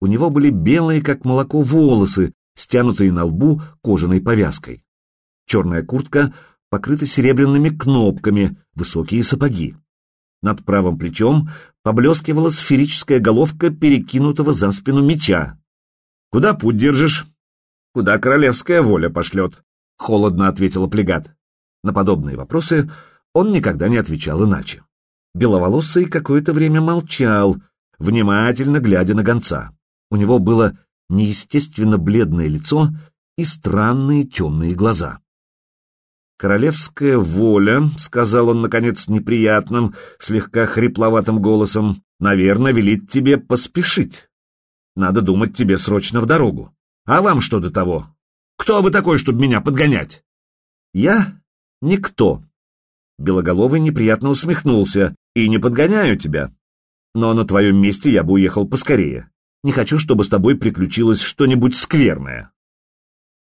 У него были белые, как молоко, волосы, стянутые на лбу кожаной повязкой. Черная куртка покрыты серебряными кнопками, высокие сапоги. Над правым плечом поблескивала сферическая головка перекинутого за спину меча. «Куда путь держишь?» «Куда королевская воля пошлет?» — холодно ответила плегат. На подобные вопросы он никогда не отвечал иначе. Беловолосый какое-то время молчал, внимательно глядя на гонца. У него было неестественно бледное лицо и странные темные глаза. «Королевская воля», — сказал он, наконец, неприятным, слегка хрипловатым голосом, — «наверное, велит тебе поспешить. Надо думать тебе срочно в дорогу. А вам что до того? Кто вы такой, чтобы меня подгонять?» «Я — никто». Белоголовый неприятно усмехнулся. «И не подгоняю тебя. Но на твоем месте я бы уехал поскорее. Не хочу, чтобы с тобой приключилось что-нибудь скверное».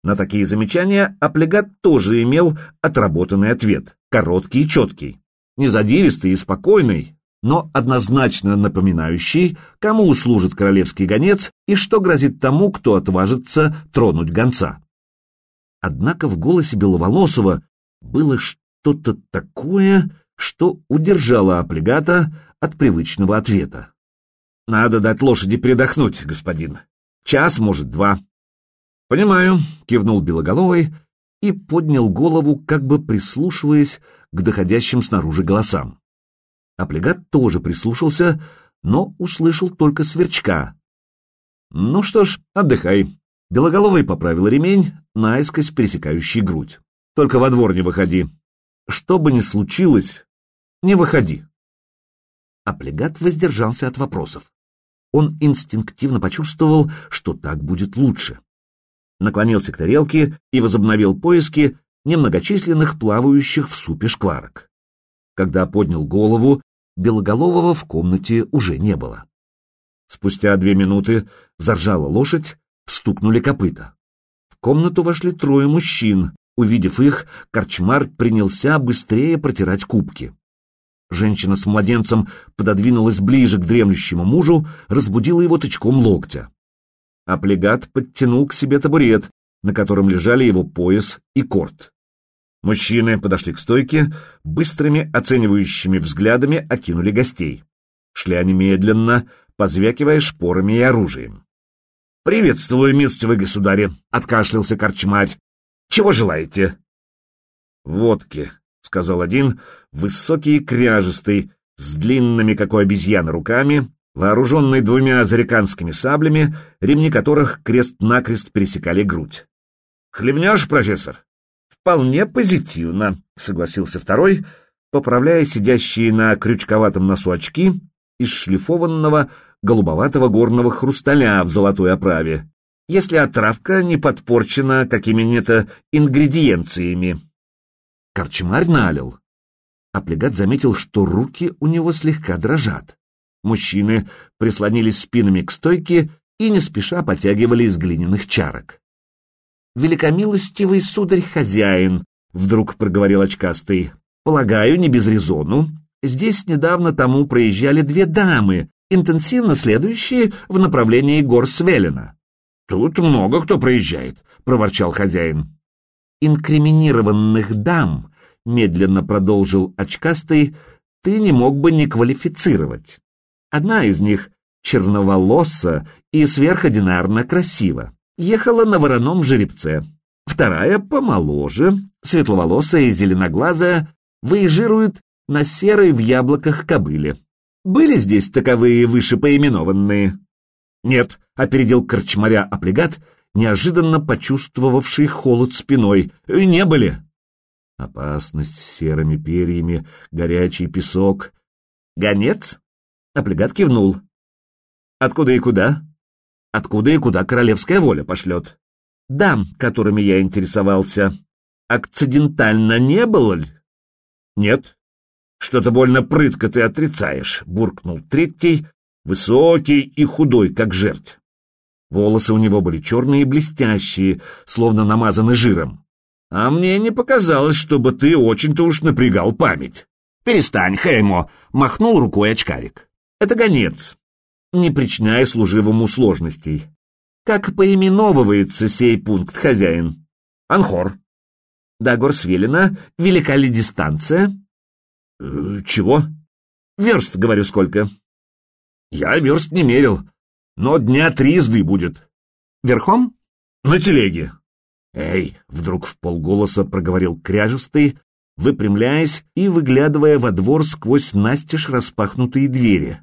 На такие замечания Аплегат тоже имел отработанный ответ, короткий и четкий, не задиристый и спокойный, но однозначно напоминающий, кому услужит королевский гонец и что грозит тому, кто отважится тронуть гонца. Однако в голосе Беловолосова было что-то такое, что удержало Аплегата от привычного ответа. «Надо дать лошади передохнуть, господин. Час, может, два. «Понимаю», — кивнул Белоголовый и поднял голову, как бы прислушиваясь к доходящим снаружи голосам. Аплегат тоже прислушался, но услышал только сверчка. Ну что ж, отдыхай. Белоголовый поправил ремень, наискось пересекающий грудь. Только во двор не выходи. Что бы ни случилось, не выходи. Аплегат воздержался от вопросов. Он инстинктивно почувствовал, что так будет лучше. Наклонился к тарелке и возобновил поиски немногочисленных плавающих в супе шкварок. Когда поднял голову, Белоголового в комнате уже не было. Спустя две минуты заржала лошадь, стукнули копыта. В комнату вошли трое мужчин. Увидев их, корчмар принялся быстрее протирать кубки. Женщина с младенцем пододвинулась ближе к дремлющему мужу, разбудила его тычком локтя. Аплегат подтянул к себе табурет, на котором лежали его пояс и корт. Мужчины подошли к стойке, быстрыми оценивающими взглядами окинули гостей. Шли они медленно, позвякивая шпорами и оружием. «Приветствую, милостивый государь!» — откашлялся корчмарь. «Чего желаете?» «Водки», — сказал один, высокий и кряжестый, с длинными, как у обезьяны, руками, вооруженный двумя азариканскими саблями, ремни которых крест-накрест пересекали грудь. «Хлебнешь, профессор?» «Вполне позитивно», — согласился второй, поправляя сидящие на крючковатом носу очки из шлифованного голубоватого горного хрусталя в золотой оправе, если отравка не подпорчена какими-то ингредиенциями. Корчмарь налил. Аплегат заметил, что руки у него слегка дрожат. Мужчины прислонились спинами к стойке и не спеша потягивали из глиняных чарок великомилостивый сударь-хозяин, — вдруг проговорил очкастый. — Полагаю, не без резону. Здесь недавно тому проезжали две дамы, интенсивно следующие в направлении гор Свелена. — Тут много кто проезжает, — проворчал хозяин. — Инкриминированных дам, — медленно продолжил очкастый, — ты не мог бы не квалифицировать. Одна из них черноволоса и сверходинарно красива ехала на вороном жеребце. Вторая, помоложе, светловолосая и зеленоглазая, выезжирует на серой в яблоках кобыле. Были здесь таковые вышепоименованные? Нет, опередил корчмаря облигат, неожиданно почувствовавший холод спиной. Не были. Опасность с серыми перьями, горячий песок. Гонец? Облигат кивнул. Откуда и куда? откуда и куда королевская воля пошлет. Дам, которыми я интересовался, акцидентально не было ли? Нет. Что-то больно прытко ты отрицаешь, буркнул третий, высокий и худой, как жерть. Волосы у него были черные и блестящие, словно намазаны жиром. А мне не показалось, чтобы ты очень-то уж напрягал память. Перестань, Хеймо, махнул рукой очкарик. Это гонец не причиняя служивому сложностей. Как поименовывается сей пункт, хозяин? Анхор. До гор Свелина велика ли дистанция? Э, чего? Верст, говорю, сколько? Я верст не мерил, но дня три езды будет. Верхом? На телеге. Эй, вдруг в полголоса проговорил кряжестый, выпрямляясь и выглядывая во двор сквозь настежь распахнутые двери.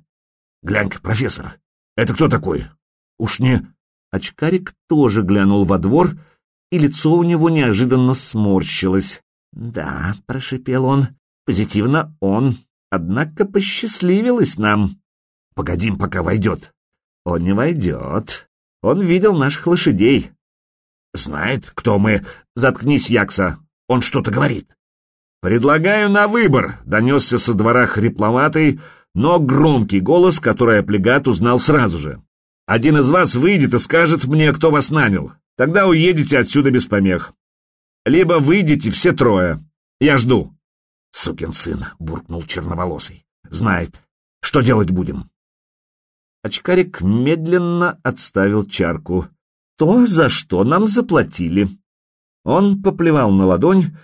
Глянь-ка, профессор, это кто такой? Уж не... Очкарик тоже глянул во двор, и лицо у него неожиданно сморщилось. «Да», — прошипел он, — «позитивно он, однако посчастливилось нам». «Погодим, пока войдет». «Он не войдет. Он видел наших лошадей». «Знает, кто мы. Заткнись, Якса. Он что-то говорит». «Предлагаю на выбор», — донесся со двора хрипловатый, но громкий голос, который облигат узнал сразу же. «Один из вас выйдет и скажет мне, кто вас нанял. Тогда уедете отсюда без помех. Либо выйдете все трое. Я жду». «Сукин сын», — буркнул черноволосый. «Знает. Что делать будем?» Очкарик медленно отставил чарку. «То, за что нам заплатили». Он поплевал на ладонь,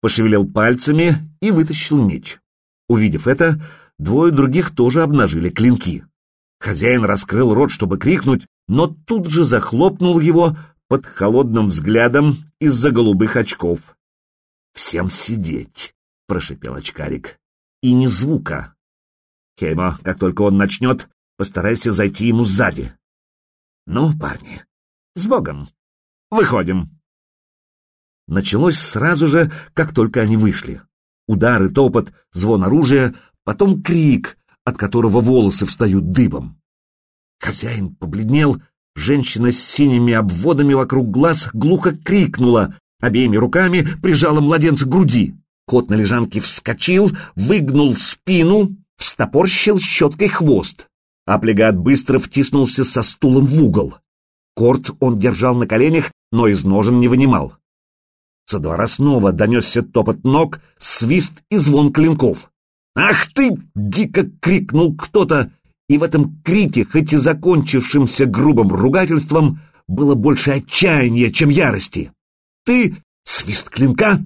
пошевелил пальцами и вытащил меч. Увидев это, двое других тоже обнажили клинки. Хозяин раскрыл рот, чтобы крикнуть, но тут же захлопнул его под холодным взглядом из-за голубых очков. «Всем сидеть!» — прошипел очкарик. «И ни звука!» Хейма, как только он начнет, Постарайся зайти ему сзади. Ну, парни, с Богом. Выходим. Началось сразу же, как только они вышли. Удары, топот, звон оружия, потом крик, от которого волосы встают дыбом. Хозяин побледнел, женщина с синими обводами вокруг глаз глухо крикнула, обеими руками прижала младенца к груди. Кот на лежанке вскочил, выгнул спину, встопорщил щеткой хвост. Аплегат быстро втиснулся со стулом в угол. Корт он держал на коленях, но из ножен не вынимал. Со двора снова донесся топот ног, свист и звон клинков. «Ах ты!» — дико крикнул кто-то, и в этом крике, хоть и закончившимся грубым ругательством, было больше отчаяния, чем ярости. «Ты!» — свист клинка,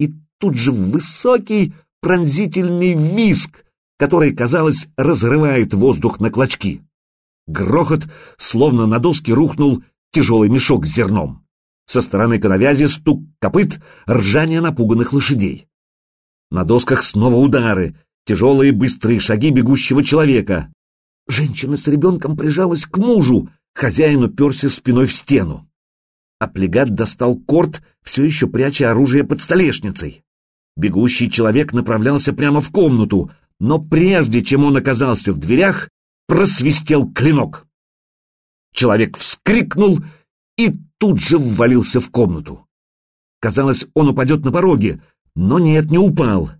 и тут же высокий пронзительный виск, который, казалось, разрывает воздух на клочки. Грохот, словно на доски рухнул тяжелый мешок с зерном. Со стороны коновязи стук копыт, ржание напуганных лошадей. На досках снова удары, тяжелые быстрые шаги бегущего человека. Женщина с ребенком прижалась к мужу, хозяин уперся спиной в стену. Аплегат достал корт, все еще пряча оружие под столешницей. Бегущий человек направлялся прямо в комнату, но прежде чем он оказался в дверях, просвистел клинок. Человек вскрикнул и тут же ввалился в комнату. Казалось, он упадет на пороге, но нет, не упал.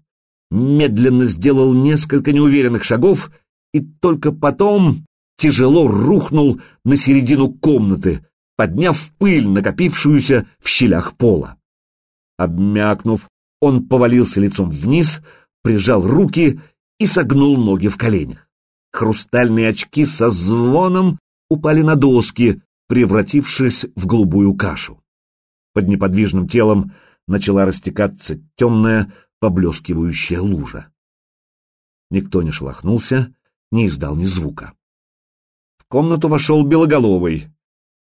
Медленно сделал несколько неуверенных шагов и только потом тяжело рухнул на середину комнаты, подняв пыль, накопившуюся в щелях пола. Обмякнув, он повалился лицом вниз, прижал руки и согнул ноги в коленях. Хрустальные очки со звоном упали на доски, превратившись в голубую кашу. Под неподвижным телом начала растекаться темная, поблескивающая лужа. Никто не шелохнулся, не издал ни звука. В комнату вошел Белоголовый.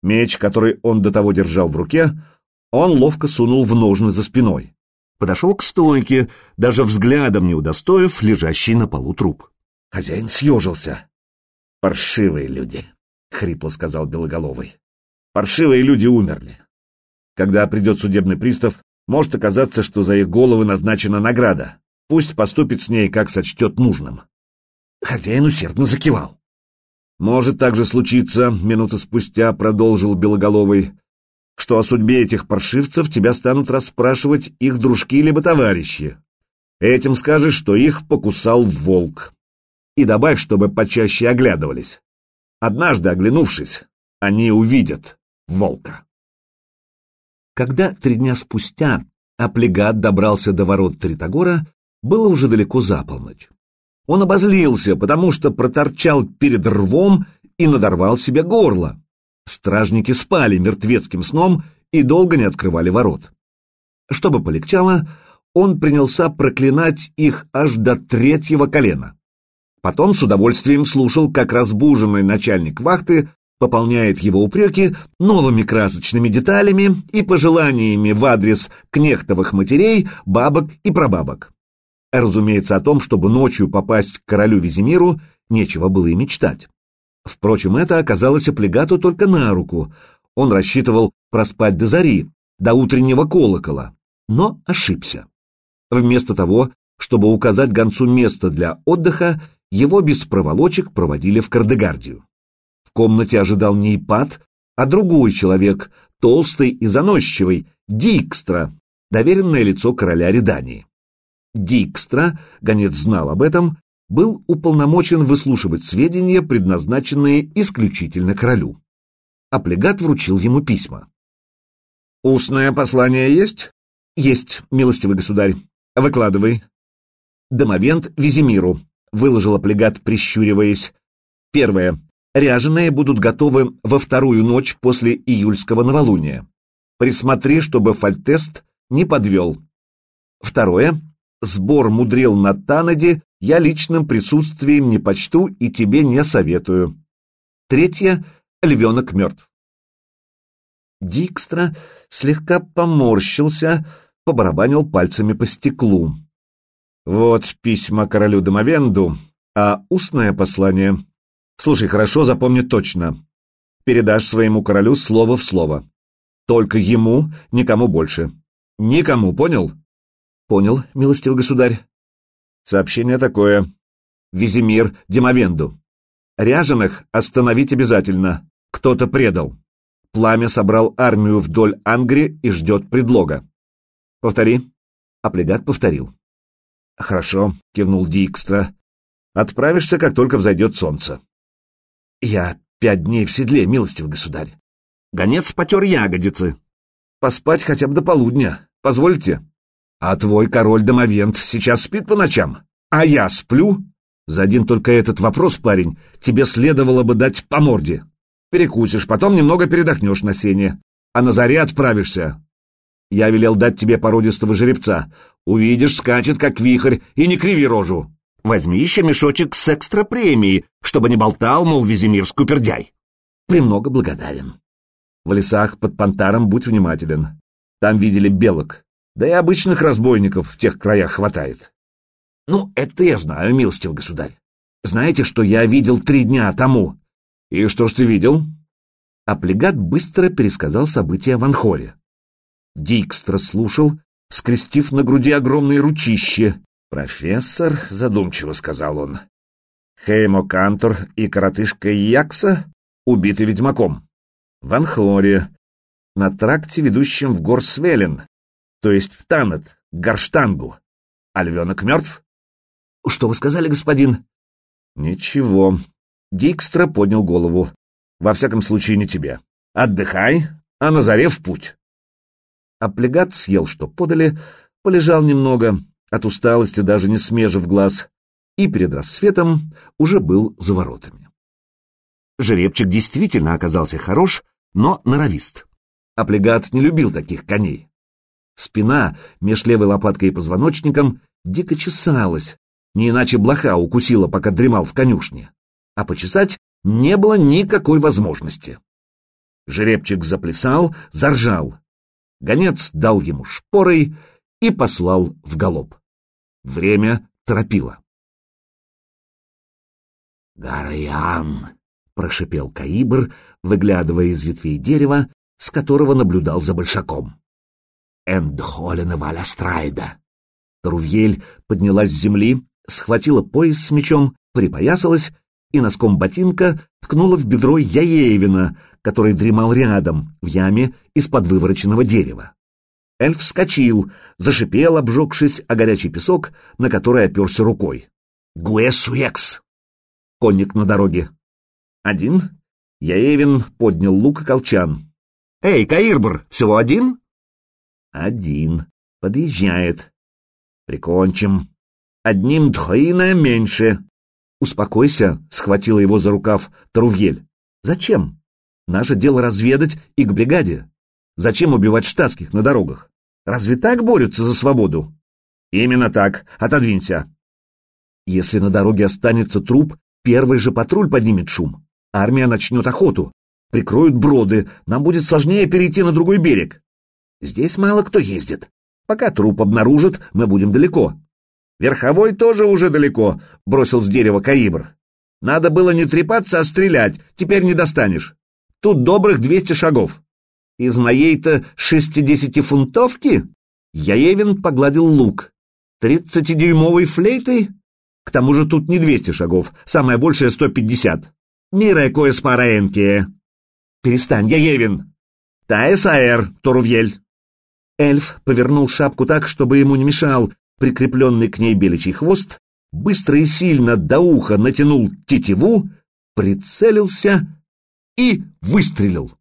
Меч, который он до того держал в руке, он ловко сунул в ножны за спиной. Подошел к стойке, даже взглядом не удостоив лежащий на полу труп. Хозяин съежился. «Паршивые люди», — хрипло сказал Белоголовый. «Паршивые люди умерли. Когда придет судебный пристав, может оказаться, что за их головы назначена награда. Пусть поступит с ней, как сочтет нужным». Хозяин усердно закивал. «Может также случиться», — минуту спустя продолжил Белоголовый, «что о судьбе этих паршивцев тебя станут расспрашивать их дружки либо товарищи. Этим скажешь, что их покусал волк и добавь, чтобы почаще оглядывались. Однажды, оглянувшись, они увидят волка. Когда три дня спустя Аплегат добрался до ворот Тритогора, было уже далеко за полночь. Он обозлился, потому что проторчал перед рвом и надорвал себе горло. Стражники спали мертвецким сном и долго не открывали ворот. Чтобы полегчало, он принялся проклинать их аж до третьего колена. Потом с удовольствием слушал, как разбуженный начальник вахты пополняет его упреки новыми красочными деталями и пожеланиями в адрес кнехтовых матерей, бабок и прабабок. Разумеется, о том, чтобы ночью попасть к королю Визимиру, нечего было и мечтать. Впрочем, это оказалось оплегату только на руку. Он рассчитывал проспать до зари, до утреннего колокола, но ошибся. Вместо того, чтобы указать гонцу место для отдыха, его без проволочек проводили в Кардегардию. Комнате ожидал не Ипат, а другой человек, толстый и заносчивый, Дикстра, доверенное лицо короля Редании. Дикстра, гонец знал об этом, был уполномочен выслушивать сведения, предназначенные исключительно королю. Аплегат вручил ему письма. «Устное послание есть?» «Есть, милостивый государь. Выкладывай». Домовент Визимиру, выложил облигат, прищуриваясь. Первое. Ряженые будут готовы во вторую ночь после июльского новолуния. Присмотри, чтобы фальтест не подвел. Второе. Сбор мудрил на Танаде я личным присутствием не почту и тебе не советую. Третье. Львенок мертв. Дикстра слегка поморщился, побарабанил пальцами по стеклу. Вот письма королю Домовенду, а устное послание Слушай, хорошо, запомни точно. Передашь своему королю слово в слово. Только ему, никому больше. Никому, понял? Понял, милостивый государь. Сообщение такое. Визимир Демовенду. Ряженых остановить обязательно. Кто-то предал. Пламя собрал армию вдоль Ангри и ждет предлога. Повтори. Аплегат повторил. Хорошо, кивнул Дикстра. Отправишься, как только взойдет солнце. Я пять дней в седле, милостивый государь. Гонец потер ягодицы. Поспать хотя бы до полудня. Позвольте. А твой король-домовент сейчас спит по ночам? А я сплю? За один только этот вопрос, парень, тебе следовало бы дать по морде. Перекусишь, потом немного передохнешь на сене, а на заре отправишься. Я велел дать тебе породистого жеребца. Увидишь, скачет, как вихрь, и не криви рожу. Возьми еще мешочек с экстра-премией, чтобы не болтал, мол, Визимир скупердяй. Премного благодарен. В лесах под Понтаром будь внимателен. Там видели белок, да и обычных разбойников в тех краях хватает. Ну, это я знаю, милостивый государь. Знаете, что я видел три дня тому? И что ж ты видел? Аплегат быстро пересказал события в Анхоре. Дикстра слушал, скрестив на груди огромные ручище. «Профессор», — задумчиво сказал он, — «Хеймо Кантор и коротышка Якса убиты ведьмаком. В Анхоре, на тракте, ведущем в гор Свелен, то есть в Танет, Горштангу. А львенок мертв?» «Что вы сказали, господин?» «Ничего». Дикстра поднял голову. «Во всяком случае, не тебе. Отдыхай, а на заре в путь». Аплегат съел, что подали, полежал немного, от усталости даже не смежив глаз, и перед рассветом уже был за воротами. Жеребчик действительно оказался хорош, но норовист. Аплегат не любил таких коней. Спина, меж левой лопаткой и позвоночником, дико чесалась, не иначе блоха укусила, пока дремал в конюшне. А почесать не было никакой возможности. Жеребчик заплясал, заржал. Гонец дал ему шпорой и послал в галоп. Время торопило. «Гараян!» — прошипел Каибр, выглядывая из ветвей дерева, с которого наблюдал за большаком. «Эндхолена Валястрайда!» Рувьель поднялась с земли, схватила пояс с мечом, припоясалась и носком ботинка ткнула в бедро Яевина, который дремал рядом, в яме из-под вывороченного дерева. Эльф вскочил, зашипел, обжегшись о горячий песок, на который оперся рукой. «Гуэсуекс!» Конник на дороге. «Один?» Яевин поднял лук и колчан. «Эй, Каирбр, всего один?» «Один. Подъезжает. Прикончим. Одним дхоина меньше». «Успокойся», — схватила его за рукав Тарувьель. «Зачем? Наше дело разведать и к бригаде. Зачем убивать штатских на дорогах? Разве так борются за свободу? Именно так. Отодвинься. Если на дороге останется труп, первый же патруль поднимет шум. Армия начнет охоту. Прикроют броды, нам будет сложнее перейти на другой берег. Здесь мало кто ездит. Пока труп обнаружат, мы будем далеко. Верховой тоже уже далеко, бросил с дерева Каибр. Надо было не трепаться, а стрелять, теперь не достанешь. Тут добрых двести шагов. Из моей-то шестидесятифунтовки Яевин погладил лук. Тридцатидюймовой флейтой? К тому же тут не двести шагов, самое большее сто пятьдесят. Мире кое спараенке. Перестань, Яевин. Таэсаэр, Торувьель. Эльф повернул шапку так, чтобы ему не мешал, прикрепленный к ней беличий хвост, быстро и сильно до уха натянул тетиву, прицелился и выстрелил.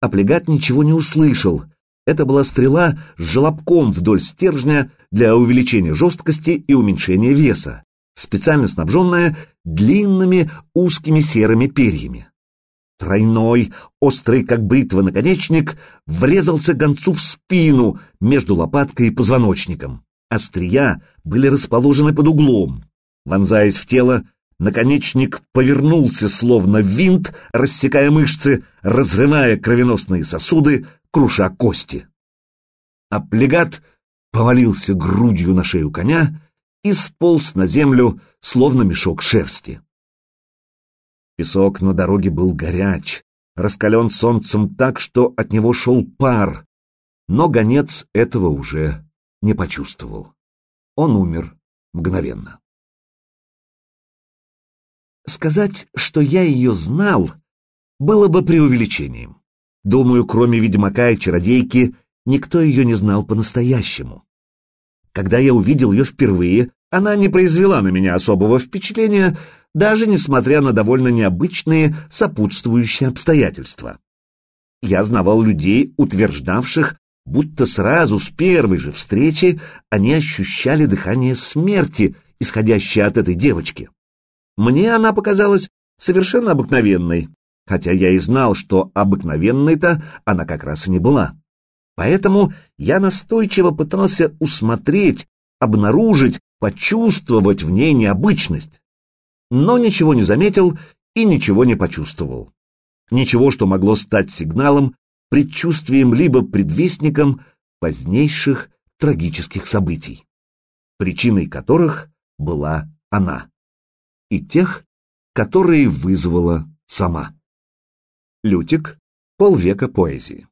Аплегат ничего не услышал. Это была стрела с желобком вдоль стержня для увеличения жесткости и уменьшения веса, специально снабженная длинными узкими серыми перьями. Тройной, острый как бритва наконечник, врезался гонцу в спину между лопаткой и позвоночником. Острия были расположены под углом. Вонзаясь в тело, Наконечник повернулся, словно винт, рассекая мышцы, разрывая кровеносные сосуды, круша кости. А плегат повалился грудью на шею коня и сполз на землю, словно мешок шерсти. Песок на дороге был горяч, раскален солнцем так, что от него шел пар, но гонец этого уже не почувствовал. Он умер мгновенно. Сказать, что я ее знал, было бы преувеличением. Думаю, кроме ведьмака и чародейки, никто ее не знал по-настоящему. Когда я увидел ее впервые, она не произвела на меня особого впечатления, даже несмотря на довольно необычные сопутствующие обстоятельства. Я знавал людей, утверждавших, будто сразу с первой же встречи они ощущали дыхание смерти, исходящее от этой девочки. Мне она показалась совершенно обыкновенной, хотя я и знал, что обыкновенной-то она как раз и не была. Поэтому я настойчиво пытался усмотреть, обнаружить, почувствовать в ней необычность. Но ничего не заметил и ничего не почувствовал. Ничего, что могло стать сигналом, предчувствием либо предвестником позднейших трагических событий, причиной которых была она, и тех, которые вызвала сама. Лютик. Полвека поэзии.